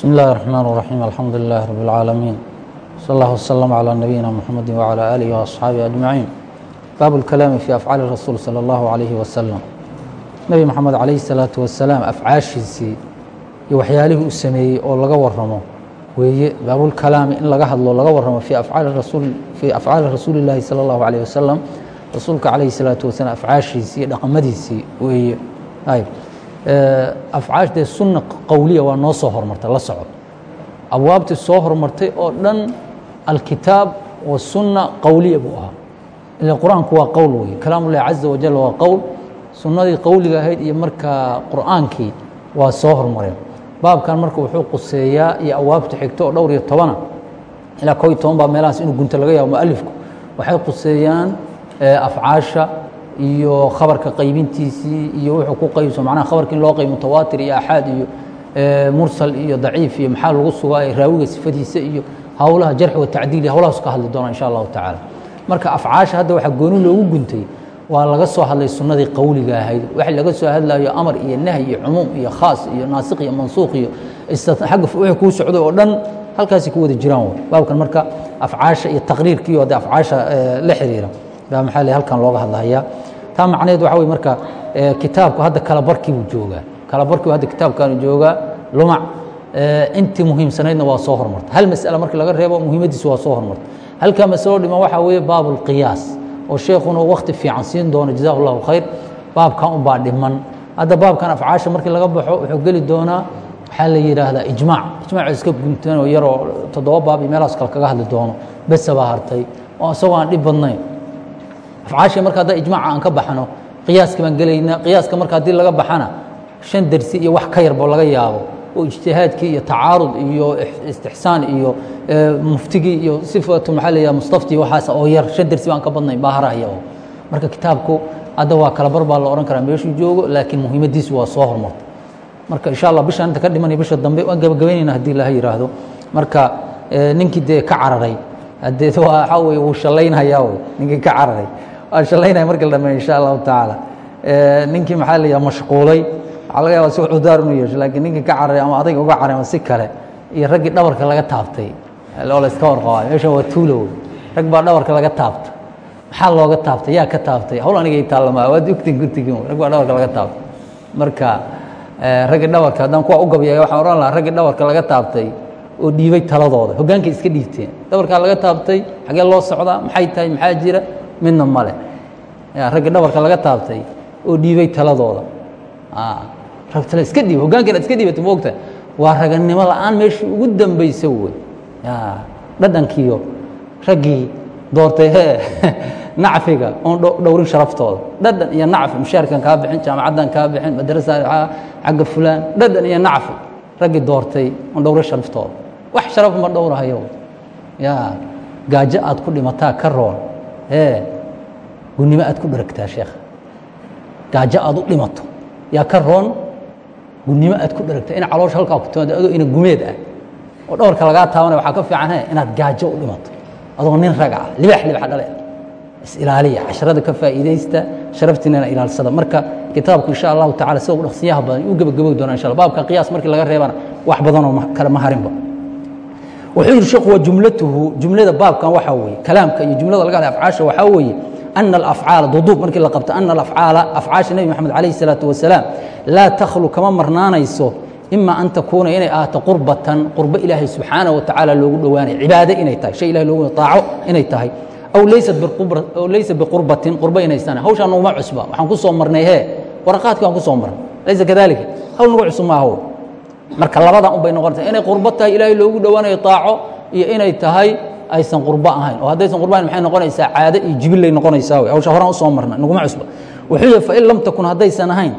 بسم الله الرحمن الرحيم الحمد لله رب العالمين صلى الله وسلم على نبينا محمد وعلى آله وأصحابه أجمعين باب الكلام في أفعال الرسول صلى الله عليه وسلم نبي محمد عليه الصلاة والسلام أفعاashiisii iyo waxyaalihii u sameeyey oo laga waramo weeye baabulkalaami in laga hadlo laga waramo في أفعاali rasuul في أفعاali rasuuli الlahi salى الlahu عليه wasalam rasuulka calayه الصلاaةu wasalam afcaashiisii iyo dhaqamadiisii weeye ayb afcaash dee sunna qowliya waa noo soo hormartay la socod. Abwaabtii soo hormartay oo dhan alkitaab wasunna qowliya buu ahaa. Ila qur'aanku waa qowl weye kalaam ullahi caza wajal waa qowl sunnadii qowliga ahayd iyo markaa qur'aankii waa soo hormareen. Baabkan marka wuxuu quseeyaa iyo awaabta xigto oo dhowr iyo tobana ilaa ko iyo toban baa meelahaas inuu gunto laga yaabo mualifku waxay quseeyaan afcaasha iyo khabarka qaybintiisii iyo wuxuu ku qaybso macnaha khabarka in loo qayb mutawaatir iyo axaad iyo mursal iyo daciif iyo maxaa lagu sugaa raawiga sifadiisa iyo howlaha jarxi wa tacdiil iyo howlahaas ka hadli doona insha allahu tacaala. Marka afcaasha hadda waxaa gooni loogu guntay waa laga soo hadlay sunnadii qowliga ahayd. Wax laga soo hadlayo amar iyo nahy iyo cumuum iyo khaas iyo naasik iyo mansuuq iyo agga wixii kuu socday oo dhan halkaasay ku wada jiraan baabkan marka afcaasha iyo taqriirkiiyo hadde afcaasha la xiriira baa maxaa le halkan looga hadlahayaa taa macnaheed waxa wey marka kitaabku hadda kala barkii buu joogaa. Kala barkii hadda kitaabkaanu joogaa. Lumac intii muhiimsanaydna waa soo hormarta hal mas'ala markii laga reebo muhiimaddiisu waa soo hormarta halkaa masalo dhiman waxaa weeye baab اlqiyaas oo sheekuna wakti fiican siin doono jazahu اllahu khayr. Baabkan unbaa dhiman. Hadda baabkan afcaasha markii laga baxo wuxuu geli doonaa waxaa la yidhaahdaa ijmaac. Ijmac iska guntanoo yaroo toddoba baab iyo meelahaas kale kaga hadli doono. Besa baa hartay. Oo isagoo aan dhib badnayn afcaashii marka hadda ijmaaca aan ka baxno qiyaaska baan gelaynaa qiyaaska marka haddii laga baxana shan dersi iyo wax ka yarbo laga yaabo oo ijtihaadkii iyo tacaarud iyo istixsaan iyo muftigii iyo sifatu maxaa leeyaha mustafti waxaas oo yar shan dersi baan ka badnayn baa harahaya oo marka kitaabku hadda waa kala bar baa la odhan karaa meeshuu joogo laakiin muhiimaddiisu waa soo hormartay marka insha allah bishaan inta ka dhimanaya bisha dambe waan gabagabaynayna haddii laha yidhaahdo marka ninkii dee ka cararay haddee waxaa weye wuu shallaynhayaa wey ninkii ka cararay waa shallaynaya marka la dhameeyo insha allahu tacaala. Ninkii maxaa la yidhaha mashquulay. Waxaa laga yaba si cudaar inu yeesho laakiin ninkii ka cararay ama adayga uga caray ama si kale iyo raggii dhabarka laga taabtay. Oo la iska warqabaayo meeshan waa tuulo wey rag baa dhabarka laga taabta maxaa looga taabtay? Yaa ka taabtay. Hawl aniga i taallama. Waad ogtin gurtigin rag baa dhabarka laga taabtay. Marka raggii dhabarka haddaan kuwa u gabyaya waxaan odhan lahaa raggii dhabarka laga taabtay oo dhiibay taladooda. Hoggaankay iska dhiibteen. Dhabarkaa laga taabtay xagee loo socdaa maxay tahay maxaa jira midna male. Raggii dhabarka laga taabtay oo dhiibay taladooda. Rag tale iska dhiib hoggaanka inaad iska dhiibata moogta waa raganimo la'aan meeshii ugu dambaysa wey dhadhankiiyo raggii doortay hee nacfiga oon dhowrin sharaftooda. Dhadhan iyo nacfi mushaarkan kaa bixin jaamacaddan kaa bixin madrasa xagga fulaan. Dhadhan iyo nacfi raggii doortay oon dhowrin sharaftooda. Wax sharaf ma dhowrahayo ya gaajo aad ku dhimataa ka roon ee gunnimo aad ku dharagtaa sheekh. Gaajo aad u dhimato. Yaa ka roon? Gunnimo aad ku dharagtaa in caloosha halkaa ku timaado adoo ina gumeed ah. Oo dhawarka lagaa taabanaya waxaa ka fiican he inaad gaajo u dhimato. Adoo nin raga ah libax libax dhale. Is-ilaaliya casharada ka faa'iidaysta sharaftiinana ilaalsada. Marka kitaabku insha allahu tacala sida ugu dhaqsiyaha badan uu gebagabogi doona insha allah baabka qiyaas markii laga reebana wax badanoo kale ma harinba wuxuu yidhi sheekhu wa jumlatuhu jumlada baabkan waxaa weye kalaamka iyo jumlada laga hadlay afcaasha waxaa weeye ana alafcaala duduub markii la qabto ana alafcaala afcaasha nebi moxamed calayhi salaatu wasalaam laa takhlu kama marnaanayso ima an takuuna inay ahaato qurbatan qurbo ilaahay subxaanah wa tacaala loogu dhowaanayo cibaado inay tahay shay ilahay loogu taaco inay tahay aw laysa biqurbatin qurbo inaysan hawshaan nooguma cusba waxaan ku soo marnay hee waraqaadkii waan ku soo marnay laysa kadaalika hawl nagu cusub maaho marka labadan un bay noqonaysa inay qurbo tahay ilaahay loogu dhowaanayo طaaco iyo inay tahay aysan qurbo ahayn. Oo haddaysan qurbo ahayn maxay noqonaysaa caado iyo jibilay noqonaysaa wey hawsha horaan u soo marna naguma cusba wuxuu yihi fain lam takun haddaysan ahayn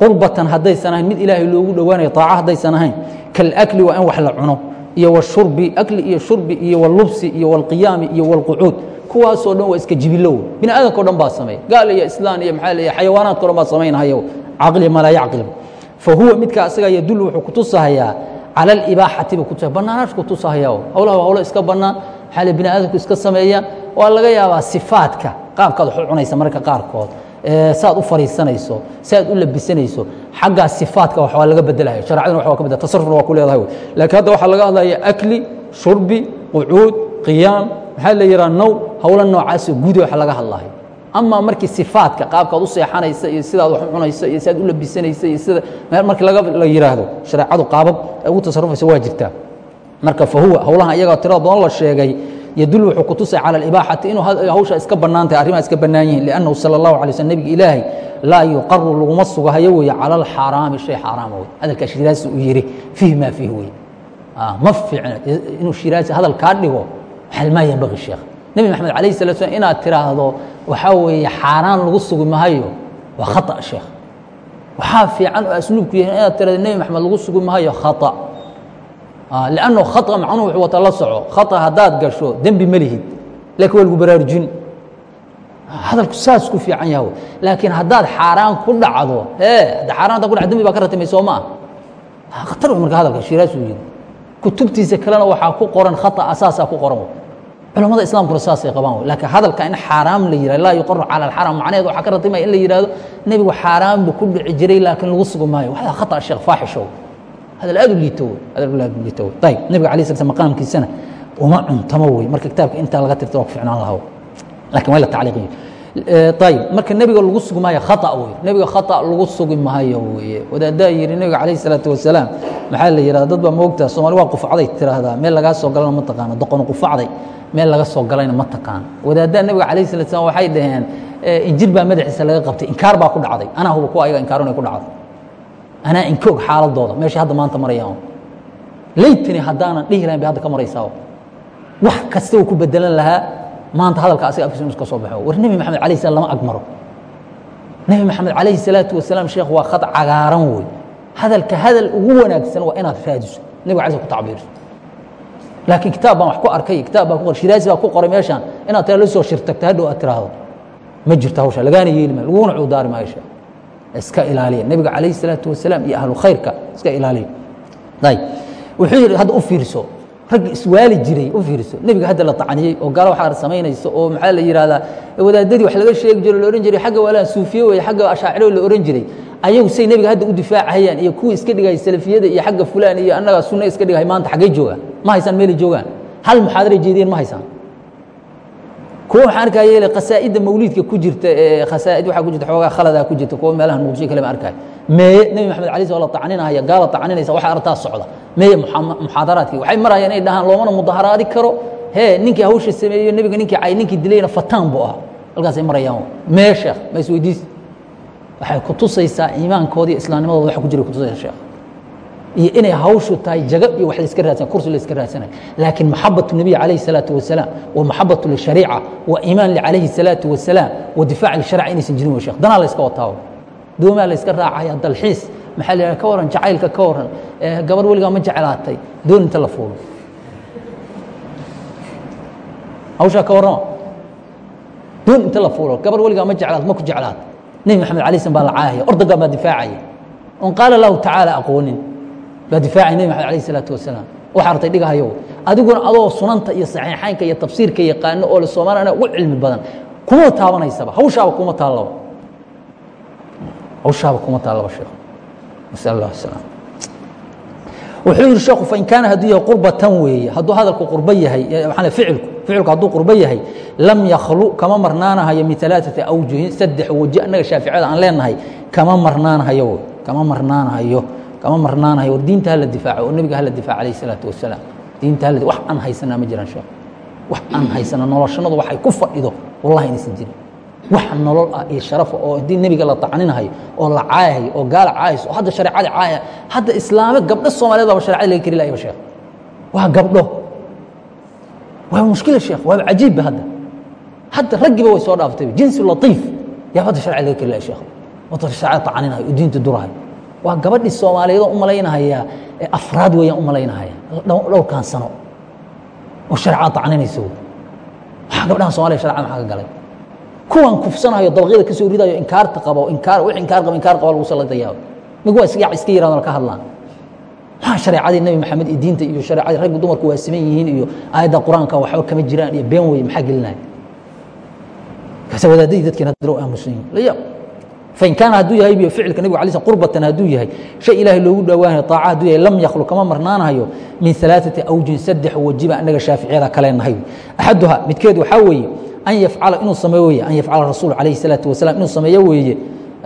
qurbatan haddaysan ahayn mid ilaahay loogu dhowaanayo طaaco haddaysan ahayn kalakli waa in wax la cuno iyo washurbi akli iyo shurbi iyo walubsi iyo walqiyaami iyo walqucuud kuwaasoo dhan waa iska jibilow bini aadamka o dhan baa sameeya gaal iyo islaan iyo maxaa leeya xayawaanaadka o dhan baa samaynahaya caqli ma laa yacqil fa huwa midka asaga yadullu wuxuu kutusahayaa cala alibaaxati buu kutusaya bannaanaashu kutusahaya howlaha waa howlo iska bannaan maxaa le bini aadamku iska sameeya waa laga yaabaa sifaadka. Qaabkaad wax cunaysa mararka qaarkood saad u fariisanayso saad u labisanayso xaggaa sifaadka wax waa laga bedelaya shareecaduna wax waa ka bedela. Waa ku leedahay laakiin hadda waxaa laga hadlaya akli shurbi qucuud qiyaam maxaa la yidhaha now howlo noocaasoo guudi wax laga hadlayo ama markii sifaadka qaabkaad u iyo sidaad cunayso iyo sidaad u iyo sida markii la yidhaahdo shareecadu qaabab ugu tasarufaysa waa jirtaa marka fahuwa howlaha iyagaa tirada badan la sheegay yadul wuxuu ku tusay cala alibaaxati inuu hawsha iska bannaan tahay iska bannaan yihiin liannahu sala allahu alay slm nebiga ilaahay laa yuqaru laguma sugahayo weeye cala alxaaraami shay xaaraama wey hadalkaa shiraasi uu yidhi fiih maa fiih wey ma fiicna inuu shiraasi hadal dhigo waxal maa sheekh nebi maxamed alayh salatu slam inaad tiraahdo waxaa weeye xaaraan lagu sugi mahayo. Waa khata sheekh waxaa fiican oo asluubku yahay inaad tirahdo nebi maxamed lagu sugi mahayo khata. Lanno khaa macnuhu wuxuu wata la soco. Khaa haddaad gasho dembi ma lihid. Lakin waa lagu baraarujin. Hadalku saas ku fiican yaha laakiin haddaad xaaraan ku dhacdo e hadda xaran hadad ku dhacdo dembi baa ka ratimay soo maa khatar wey marka hadalka shiraasuu yidhi. Kutubtiisa kalena waxaa ku qoran khata asaasaa ku qoran culamada islaamkuna saasay qabaan laakiin hadalka in xaaraam la yihah laa yuqaru cala alxaram macnaheed waxaa ka ratimaya in la yihahdo nebigu xaaraan buu ku dhici jiray laakiin lagu sugi maayo. Waxdaa khata sheekh faaxishow hadal aad u liito wey hadal aad u liito wey. Ayib nebiga alay slam maqaamkiisana uma cuntamo wey. Marka kitaabka intaa laga tirta waa ku ficnaan lahaa laakiin waa la tacliiqiyo ayib marka nebiga lagu sugi maayo khata wey nebiga khata lagu sugi maayo weye wadaadaa yidhi nebiga calayh isalaatu wasalaam maxaa la yihahda dad baa moogtaa soomali waa qufacday tiraahdaa. Meel lagaa soo galana ma taqaano. Doqonu qufacday meel laga soo galayna ma taqaan wadaaddaa nebiga calayh salatu slam waxay dhaheen injir baa madaxiisa laga qabtay. Inkaar baa ku dhacday. Anaa huba kuwa ayaga inkaarunay ku dhacday. Anaa inkoog xaaladooda. Meesha hadda maanta marayaan laytani haddaanan dhihi lahayn bay hadda ka maraysaa wax kasta uu ku bedelan lahaa maanta hadalka asaga afkiisa inu iska soo baxo. War nebi maxamed alah slam lama agmaro nebi maxamed calayhi salaatu wasalaam sheekh waa khad cagaaran wey hadalka hadal ugu wanaagsan waa inaad raadiso. Nebiga ala ku tacbiirso. Laakiin kitaab baan wax ku arkay kitaab baa ku shiraasi baa ku qoray meeshaan. Inaad taa la soo shirtagto hadhow aad tiraahdo. Ma jirto hawsha lagaana yeeli maayo laguna cuudaari maayo sheekh iska ilaaliya. Nebiga calayhi salaatu wasalaam iyo ahlu khayrka iska ilaaliya. Ayb wuxuu yidhi hadda u fiirso raggi iswaali jiray u fiirso nebiga hadda la tacniyey oo gaalo waxaar samaynayso oo maxaa la yihahdaa wadaadadii wax laga sheegi jiro la ohan jiray xagga walaan suufiye weye xagga ashaaciro la ohan jiray. Ayagu say nebiga hadda u difaacahayaan iyo kuwii iska dhigay salafiyada iyo xagga fulaan iyo annaga sunna iska dhigahay maanta xaggay joogaan. Ma haysaan meelay joogaan. Hal muxaadaray jeediyeen ma haysaan kuwa waxaan arkaa yeele khasaa'idda mawliidka ku jirta ee khasaa'id waxaa ku jirta xoogaa khaladaa ku jirta kuwa meelaha muqdisho kale ma arkaayo meeye nebi maxamed alay sl la tacninaya gaala tacninaysa waxa artaa socda. Meeye muxaadaraadkii waxay marayaan inay dhahaan loomana mudaharaadi karo. Hee ninkii hawsha sameeyo nebiga ninkii cay ninkii dilayna fataan buu ah halkaasay marayaan. Mee sheekh ma isweydiis waxay ku tusaysaa iimaankoodii islaamnimadooda waxa ku jira kutusaysa sheekh iyo inay hawshu tahay jago iyo wax layska raadsan kursi layska raadsanayo laakiin maxabatu nebiy calayhi الsalaatu wasalaam wa maxabatu lishariica wa iimaan calayhi الsalaatu wasalaam wa difaac lisharca inaysan jirin wey sheekh danaa layska wataa doomaa layska raacaya dalxiis maxaa la yidhaha ka waran jacaylka ka waran gabar weligaa ma jeclaatay doon inta la fuulo hawshaa ka warrama doon inta la fuulo gabar weligaa ma jeclaat ma ku jeclaat nebi maxamed alay slam baa la caayaya ordagaa baa difaacaya on qaala lahu tacaala aqoonin baa difaacay nebi maxamed alayh isalaatu wasalaam. Waxa artay dhigahayow adiguna adoo sunanta iyo saxiixaynka iyo tafsiirka yaqaano oo le soomaaliyana ugu cilmi badan. Kuma taabanaysaba hawshaaba kuma taallaba hawshaaba kuma taallaba sheekh nasal allah asalaam wuxuu yihi sheekhu fain kaana hadduu yahay qurbatan weeye hadduu hadalku qurbo yahay maxaa ficilku ficilku hadduu qurbo yahay lam yakhlu kama marnaanahayo min alaaثati awjuhin saddex weji annaga shaaficiyada aan leenahay kama marnaanahayo kama marnaanahayo kama marnaanahayo war diinta hala difaaco oo nebiga hala difaac alayh الsalaatu wasalaam diinta wax aan haysanaa ma jiraan sheekh. Wax aan haysana noloshanadu waxay ku fadhido. Wallahi inaysan jirin wax nolol ah iyo sharafa oo haddii nebiga la tacninahayo oo la caayahayo oo gaala caayayso oo hadda shareecada caaya hadda islaame gabdho soomaaliyeed baaba sharecada laga keri lahayba sheekh. Waa gabdho. Waa mushkila sheekh. Waaba cajiibba hadda. Hadda raggiba way soo dhaaftay. Jinsi latiif yaa hadda sharecada laga keri lahay sheekh. Wadda shareecada tacninahayo oo diinta durahayo waa gabadhii soomaaliyeed oo u malaynahaya afraad weeyaan u malaynahaya. Dhowrkan sano. Oo shareecada tacninaysa wey waxaa gabdhaha somaliya sharecada maxaa ka galay. Kuwan kufsanayo dabaqyada ka soo ridayo inkaarta qabo inkaar wix inkaar qabo inkaar qabo lagu saladayaa migu waa iska iska yirahdaan ka hadlaan. Maxaa shareecadii nebi maxamed iyo diinta iyo shareecadii ragga dumarku waa siman yihiin iyo aayadda qur'aanka waxba kama jiraan iyo been weye maxaa gelinaya kaasa wadaadadii dadkiina diro aamusan yihiin la yaab fain kaana hadduu yahay biyo ficilka nebiga alay sl qurbatan hadduu yahay shay ilaahay loogu dhowaanayo طaaca hadduu yahay lam yakhlu kama marnaanahayo min ثalaaثati awjin saddex wajiba annaga shaaficiyada kale nahay axaduha midkeed waxaa weeye an yafcala inuu sameeyo weeye an yafcala rasuul calayhi الsalaaةu wasalam inuu sameeyo weeye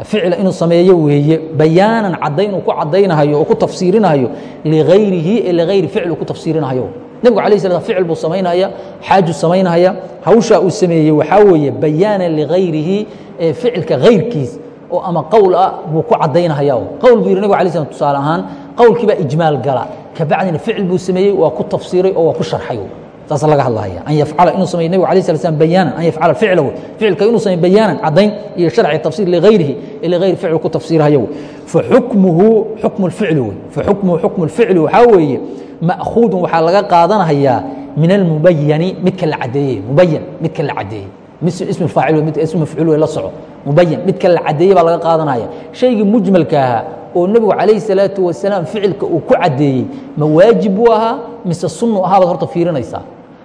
ficla inuu sameeyo weeye bayaanan caddayn uu ku caddaynahayo oo ku tafsiirinahayo ligayrihi ee ligayri ficl uu ku tafsiirinahayo nebigu alay sla ficil buu samaynaya xaaju samaynaya hawshaa uu sameeyey waxaa weeye bayaanan ligayrihi ee ficilka gayrkiis oo ama qowl ah buu ku caddaynahaya qowl buu yidhi nabig alay slam tusaale ahaan qowlkii ijmaal gala. Kabacdina ficil buu sameeyey waa ku tafsiiray oo waa ku sharxay. Saasa laga hadlahaya an yafcala inuu sameyo nebig alay sla slam bayaanan an yafcala ficlahu. Ficilka inuu sameyo bayaanan caddayn iyo sharci tafsir ligayrihi ligayri ficil ku tafsiirhayo faxukmuhu xukmu lficli wey. Faxukmuhu xukmu lficli waxaa weeye ma'khuudun waxaa laga qaadanayaa min almubayani midka la caddeeyey. Mubayan midka la caddeeyey. Ism faacil mid ism mafcuul wey la soco mubayan midka la caddeeyey baa laga qaadanaya. Shaygii mujmalka ahaa oo nebigu calayhi salaatu wasalaam ficilka uu ku caddeeyey ma waajib buu ahaa mise sunnu ahaa baad horta fiirinaysaa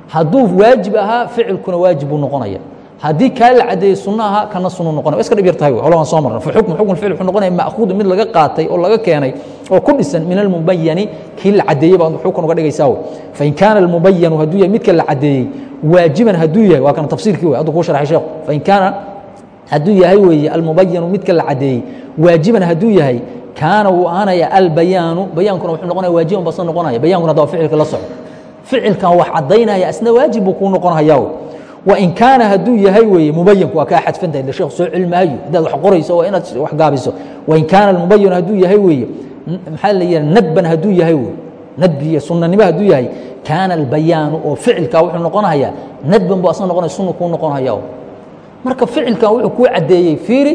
hadduu waajib ahaa ficilkuna waajib buu noqonaya. Haddii kaa la caddeeyey sunno ahaa kana sunnu noqonaya. Wa iska dhib yar tahay? Hole waan soo marna fa xukmu xukmu ficil wuxuu noqonaya ma'khuudu mid laga qaatay oo laga keenay oo ku dhisan min almubayani kii la caddeeyey baad xukun uga dhigaysaa fain kaana almubayanu hadduu yahay midka la caddeeyey waajiban hadduu yahay waa kana tafsiirkii wey hadduu kuu sharxay sheekhu. Fain kaana hadduu yahay weeye almubayanu midka la caddeeyey waajiban hadduu yahay kaana wuu ahaanaya albayaanu bayaankuna wuxuu noqonaya waajiban basna noqonaya bayaankuna hadda ficilka la soco. Ficilkan wax caddaynaya asna waajib buu kuu noqonhayaa wain kaana hadduu yahay weeye mubayanku waa kaa xadfantahay de sheekh soo cilmaayo haddaad wax qorayso waa inaad wax gaabiso. Wain kaana almubayanu hadduu yahay weeye maxaa la yidhaha nadban hadduu yahay wey nadbi iyo sunnanimo hadduu yahay kaana albayaanu oo ficilka wuxuu noqonahayaa nadban buu asna noqonaya sunna kuu noqonhayaa marka ficilkan wuxuu kuu caddeeyey fiiri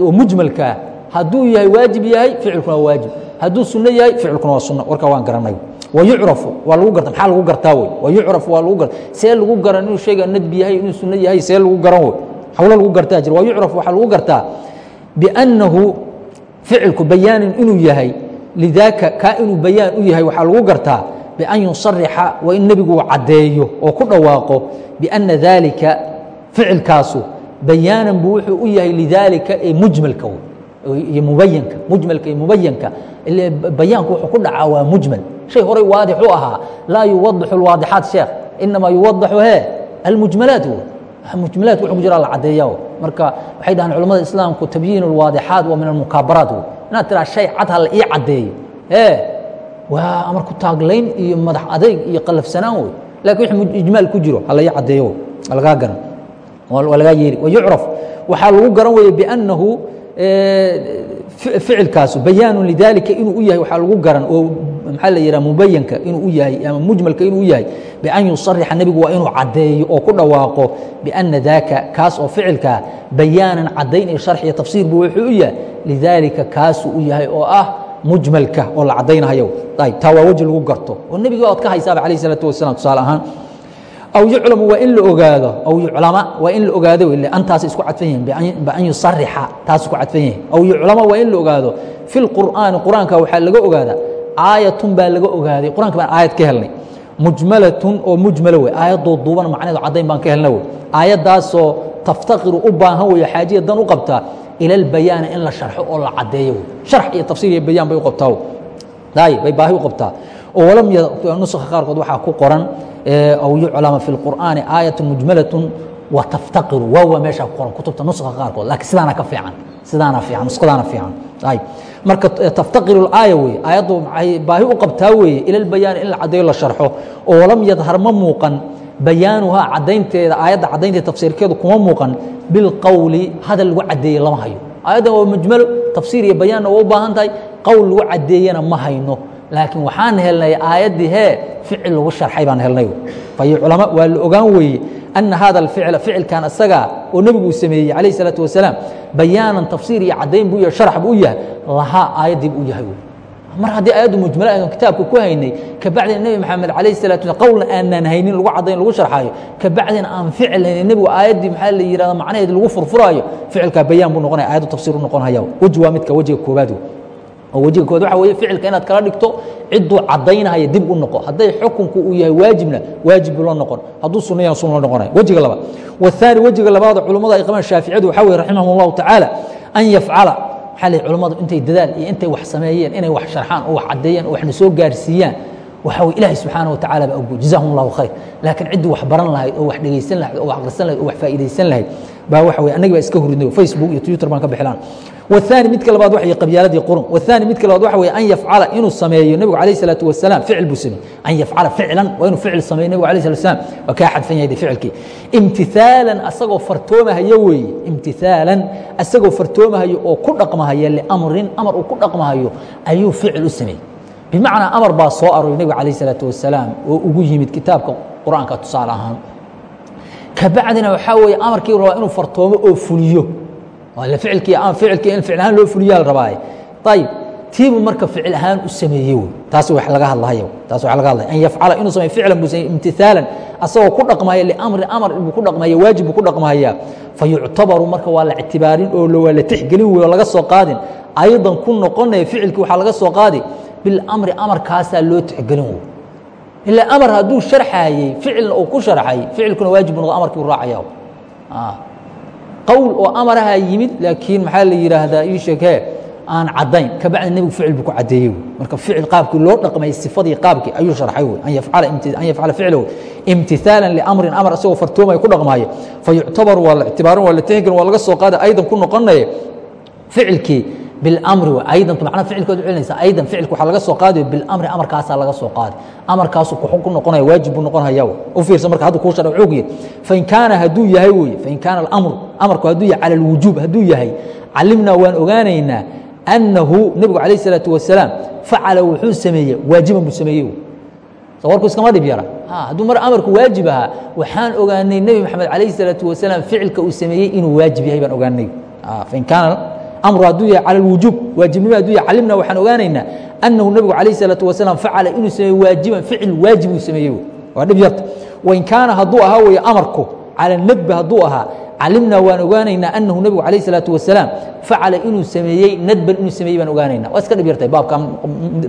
oo mujmalkaa hadduu yahay waajib yahay ficilkuna waa waajib. Hadduu sunno yahay ficilkuna waa sunno. Warkaa waan garanay wayucrafu waa lagu garta. Maxaa lagu gartaa wey wayucrafu waa lagu gar see lagu garan inuu shayga nadbi yahay inuu sunno yahay see lagu garan wey hawlo lagu gartaa jira. Wayucrafu waxaa lagu gartaa biannahu ficilku bayaanin inuu yahay. Lidaaka kaa inuu bayaan u yahay waxaa lagu gartaa bian yusarixa waa in nebigu caddeeyo oo ku dhawaaqo bianna daalika ficilkaasu bayaanan buu wuxuu u yahay lidaalika ee mujmalka iyo mubayanka mujmalka iyo mubayanka bayaanku wuxuu ku dhacaa waa mujmal. Shay horay waadix u ahaa. Laa yuwadixu اlwaadixaat sheekh. Inamaa yuwadaxu he? Almujmalaat mujmalaat wuxuu ku jira la caddeeya marka waxay dhahaan culamada islaamku tabyiin اlwaadixaat waa min almukaabaraat inaad tiraa shay cad ha la ii caddeeyo. E waa amar ku taaglayn iyo madax adeyg iyo qalafsanaan wey laakiin wix ijmaal ku jiro ha la ii caddeeyo lagaa garan waa lagaa yeeri wayucraf waxaa lagu garan weeye biannahu ficilkaasu bayaanu lidaalika inuu u yahay waxaa lagu garan oo maxaa la yidhaha mubayanka inuu u yahay ama mujmalka inuu u yahay bian yusarixa nebigu waa inuu caddeeyo oo ku dhawaaqo bianna daaka kaas oo ficilkaa bayaanan caddayn iyo sharx iyo tafsiir buu wuxuu u yahay lidaalika kaasuu u yahay oo ah mujmalka oo la caddaynahayo taa waa weji lagu garto. Oo nebiga oad ka haysaaba calayh isalaatu wasalam tusaale ahaan aw yuclamu waa in la ogaado aw yuclama waa in la ogaado antaas isku cadfan yihiin bian yusarixa taas isku cadfan yihiin aw yuclama waa in la ogaado fi lqur'aani qur'aanka waxaa laga ogaada aayatun baa laga ogaaday qur'anka baan aayad ka helnay mujmalatun oo mujmalo wey aayadoo duuban macneedu caddayn baan ka helna wey aayaddaasoo taftaqiru u baahan weyo xaajiya dan u qabtaa ila albayaani in la sharxo oo la caddeeyo wey sharx iyo tafsiir iyo bayaan bay u qabtaa bay baahi u qabtaa walam nuska qaarkood waxaa ku qoran aw yuclama fi اlqur'aani aayatu mujmalatun wa taftaqiru waawa meeshaa ku qoran kutubta nuska qaarkood lakiin sidaana ka fiican sidaana fiican nuskadaana fiican ay marka taftaqiru اlaaya weye aayaddu maxay baahi u qabtaa weeye ila in la caddeeyo la sharxo oo walam yadhar ma muuqan bayaanuhaa caddaynteeda aayadda caddaynteeda tafsiirkeedu kuma muuqan bilqowli hadal lagu caddeeye lama hayo aayaddan waa mujmalo tafsiir iyo bayaanna waa u baahan tahay qowl lagu caddeeyena ma hayno laakiin waxaan helnay aayaddii hee ficil lagu sharxay baan helnay. Fayo culama waa la ogaan weeye ana hada alficla ficilkan asagaa oo nebigu uu sameeyey calayh isalaatu wasalaam bayaanan tafsiir iyo caddayn buu yahay sharax buu u yahay lahaa aayaddii buu yahay mar haddii aayaddu mujmala aynu kitaabka ku haynay kabacdina nebi maxamed calayh salatu waslam qowlna aanaan haynin lagu caddayn lagu sharxaayo kabacdina aan ficil haynin nebigu aayaddii maxaa la yidhahda macnaheedi lagu furfuraayo ficilkaa bayaan buu noqonaya aayaddu tafsiir u noqon haya weji waa midka wejiga koobaad oo wejiga kood waxa weeye ficilka inaad kala dhigto cidduu caddaynahaya dib u noqo. Hadday xukunku uu yahay waajibna waajib la noqon. Hadduu sunnayana sun la noqonaya wejiga labaad. Waثaani wejiga labaad culimmada ay qabaan shaaficiyadu waxaa weye raximahum اllahu tacaala an yafcala. Maxaa la culimmadu intay dadaal iyo intay wax sameeyeen inay wax sharxaan oo wax caddeeyaan oo waxna soo gaarsiiyaan. Waxa weye ilaahay subxaana wa tacala baa ogbo jazahum allahu khayr. Laakiin ciddii wax baran lahayd oo wax dhegaysan lahayd oo wax akhrisan lahayd oo wax faa'iidaysan lahayd ba waa w anagi ba iska hurino facebook iyo twitter baan ka bixilaan waani midka labaad wa qabyaaladii qurun. Waani midka labaad waxa wey an yafcala inuu sameeyo nebigu alayh salaatu wasalam ficil buu samey an yafcala ficlan waa inuu ficil sameeyo nebigu alah slat slam waa kaa xadfan yahay de ficilkii. Imtihaalan asagoo fartoomahayo weeye imtihaalan asagoo fartoomahayo oo ku dhaqmahayo liamrin amar uu ku dhaqmahayo ayuu ficil u sameeyey bimacnaa amar baa soo aroray nebigu alayh salaatu wasalaam oo ugu yimid kitaabka qur'aanka tusaale ahaan kabacdina waxaa weeye amarkii rabaa inuu fartoomo oo fuliyo. Ficilkii ficilkii in ficil ahaan loo fuliyaa la rabaaye ayib tiibuu marka ficil ahaan u sameeyey wey taas wax laga hadlahayo. Taas wax laga hadlaya an yafcala inuu sameeyo ficlan buu sameeyey imtihaalan asagoo ku dhaqmaya liamrin amar buu ku dhaqmaya waajib buu ku dhaqmaya fayuctabaru marka waa la ictibaarin oo waa la tixgelin wey oo laga soo qaadin. Aydan ku noqonaya ficilkii waxaa laga soo qaadi. Bilamri amarkaasaa loo tixgelin wey ilaa amar hadduu sharxayey ficilna uu ku sharxay ficilkuna waajib noqo amarkii u raacaya qowl oo amaraha yimid laakiin maxaa la yidhaahdaa ii sheekee aan caddayn. Kabacdi nebigu ficil buu ku caddeeyey marka ficil qaabkii loo dhaqmay sifadii qaabkii ayuu sharxay wey. An yafcala ficlahu imtihaalan liamrin amar isagoo fartoomaya ku dhaqmaayo. Fayuctabaru waa la ictibaarin waa la tixgelin waa laga soo qaada aydan ku noqonaya ficilkii bilamri w aydan macnaa ficilkood celinaysa aydan ficilka waxaa laga soo qaadayo bilamri amarkaasaa laga soo qaaday amarkaasu kuxun ku noqonaya waajib buu noqonaya u fiirsa marka haddu kuu sharc xoog yahay fain kaana hadduu yahay weye fain kaana alamru amarku hadduu yahay cala alwujuub hadduu yahay calimnaa waan ogaanaynaa annahu nebigu calayh isalaatu wasalaam facala wuxuu sameeyey waajiban buu sameeyey warku iskama dhib yara hadduu mar amarku waajib ahaa waxaan ogaanay nebi maxamed calayh isalaatu wasalaam ficilka uu sameeyey inuu waajib yahay baan ogaanay fain kaana amru hadduu yahay cala alwujuub waajibnimo hadduu yahay calimna waxaan ogaanaynaa annahu nebigu calayh isalaatu wasalaam facala inuu sameeye waajiban ficil waajib uu sameeyey waa dhib yarta wain kaana hadduu ahaa weeye amarku cala nadbi hadduu ahaa calimnaa waan ogaanaynaa annahu nebigu calayh isalaatu wasalaam facala inuu sameeyey nadban inuu sameeyey baan ogaanaynaa waa iska dhib yartahay baabka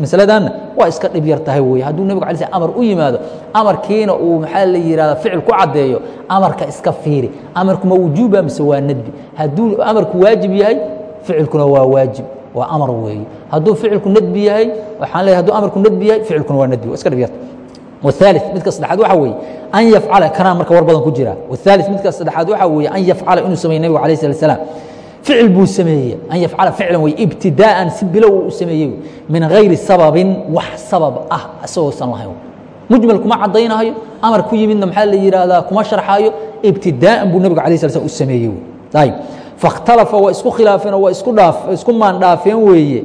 masaladanna waa iska dhib yar tahay weye hadduu nebigu alay sl amar u yimaado amarkiina uu maxaa la yihahda ficil ku caddeeyo amarka iska fiiri amarku ma wujuuba mise waa nadbi hadduu amarku waajib yahay ficilkuna waa waajib waa amar weeye hadduu ficilku nadbi yahay waxaan leeyahay haduu amarku nadbi yahay ficilkuna waa nadbi waa iska dhib yarta والثالث midka saddexaad waxa weeye an yafcala kanaa marka war badan ku jira والثالث midka saddexaad waxa weeye an yafcala inuu sameeye nebigu alayه الsلa sلام ficil buu sameeye an yafcala ficlan wey ibtidaa'an si bilow u sameeyey min غayri sababin wax sabab ah isagoosan lahayn mujmal kuma caddaynahayo amar ku yimidna maxaa la yidhaahdaa kuma sharxaayo ibtidaa'an buu nebigu alayه sل slam u sameeyey ayb fakhtalaa waa isku khilaafeen waa isku maandhaafeen weeye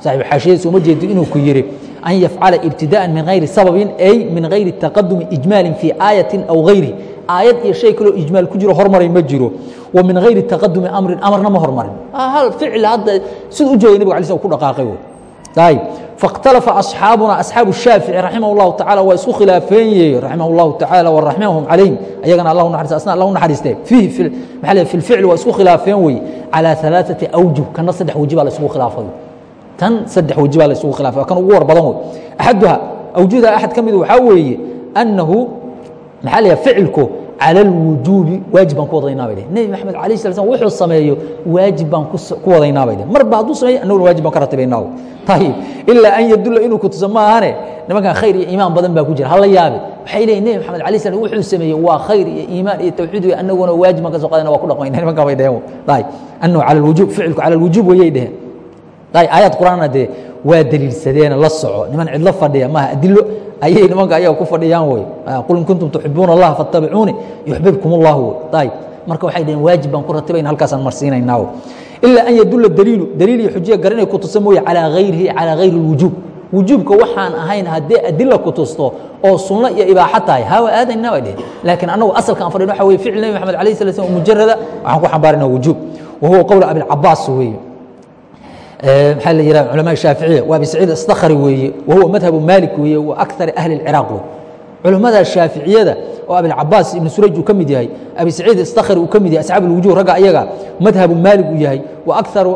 saaibu xaashiyadiis uma jeedo inuu ku yidhi an yafcala ibtidaءa min hayri sababin ay min hayri taqadumi ijmaali fii aayati aw hayri aayad iyo shay kaloo ijmaal ku jiro hormaray ma jiro wa min hayri taqadumi amrin amarna ma hormarin hal ficil hadda sida u jeeda sl ku dhaqaaqay faاkhtalafa asxaabuna asxaabu shaafici raximah اllahu tacala waa isku khilaafeeye raximah اllahu tacala waraximahum calayhim ayagana allah naxariis asna allah u naxariistee fiihi maxaa le fi lficl waa isku khilaafeen weye calى ثalaaثati awjuh kana saddex weji baa la isugu khilaafay tan saddex weji baa la isugu khilafay waa kan ugu war badan wey axaduha awjuhda axad ka mid waxaa weeye annahu maxaa la yaha ficilku calى اlwujuubi waajib baan ku wadaynaa bay dheh nebi maxamed alayه sala slam wuxuu sameeyo waajib baan ku wadaynaa bay dheh marba hadduu sameeyo annaguna waajib baan ka ratibaynaa ayib ilaa an yadulla inuu kutuso ma ahane nimankan khayr iyo iimaan badan baa ku jira hala yaabe waxay leeyihin nebi maxamed alay slam wuxuu sameeye waa khayr iyo iimaan iyo tawxiid wey annaguna waajib baan ka soo qadayna waa ku dhaqmayna nimankan bay dheheen ayib annahu cala alwujuub ficilku cala alwujuub wayay dheheen aayaad qur'aanna dee waa deliilsadeena la soco niman cidlo fadhiya maaha adilo ayay nimanka ayaga ku fadhiyaan wey qul in kuntum tuxibuuna allaha fattabicuuni yuxbibkum allahu wey ayib marka waxay dhaheen waajib baan ku ratibayna halkaasaan marsiinaynaa ilaa an yadulla daliilu daliil iyo xujiya gar inay ku mooye calaa hayrihi calaa hayri اlwujuub wujuubka waxaan ahayn haddii adila ku oo sunno iyo ibaaxo tahay hawa aadayna bay dheheen laakiin annagu asalka aan fadhin waxa weye ficil nebi maxamed alayh sala slam mujarada waxaan ku xambaarina wujuub. Wa qowl abilcabaas weeye maxaa la yihah culama shaaficiya waa abi saciid astakri weeye wa huwa madhabu malik weeye wa akari ahli اlciraaq wey culammada shaaficiyada oo abilcabaas ibn suraj uu ka mid yahay abi saciid istakri uu ka mid yahay asxaab اlwujuh ragga ayaga madhabu maalig uu yahay wa akaru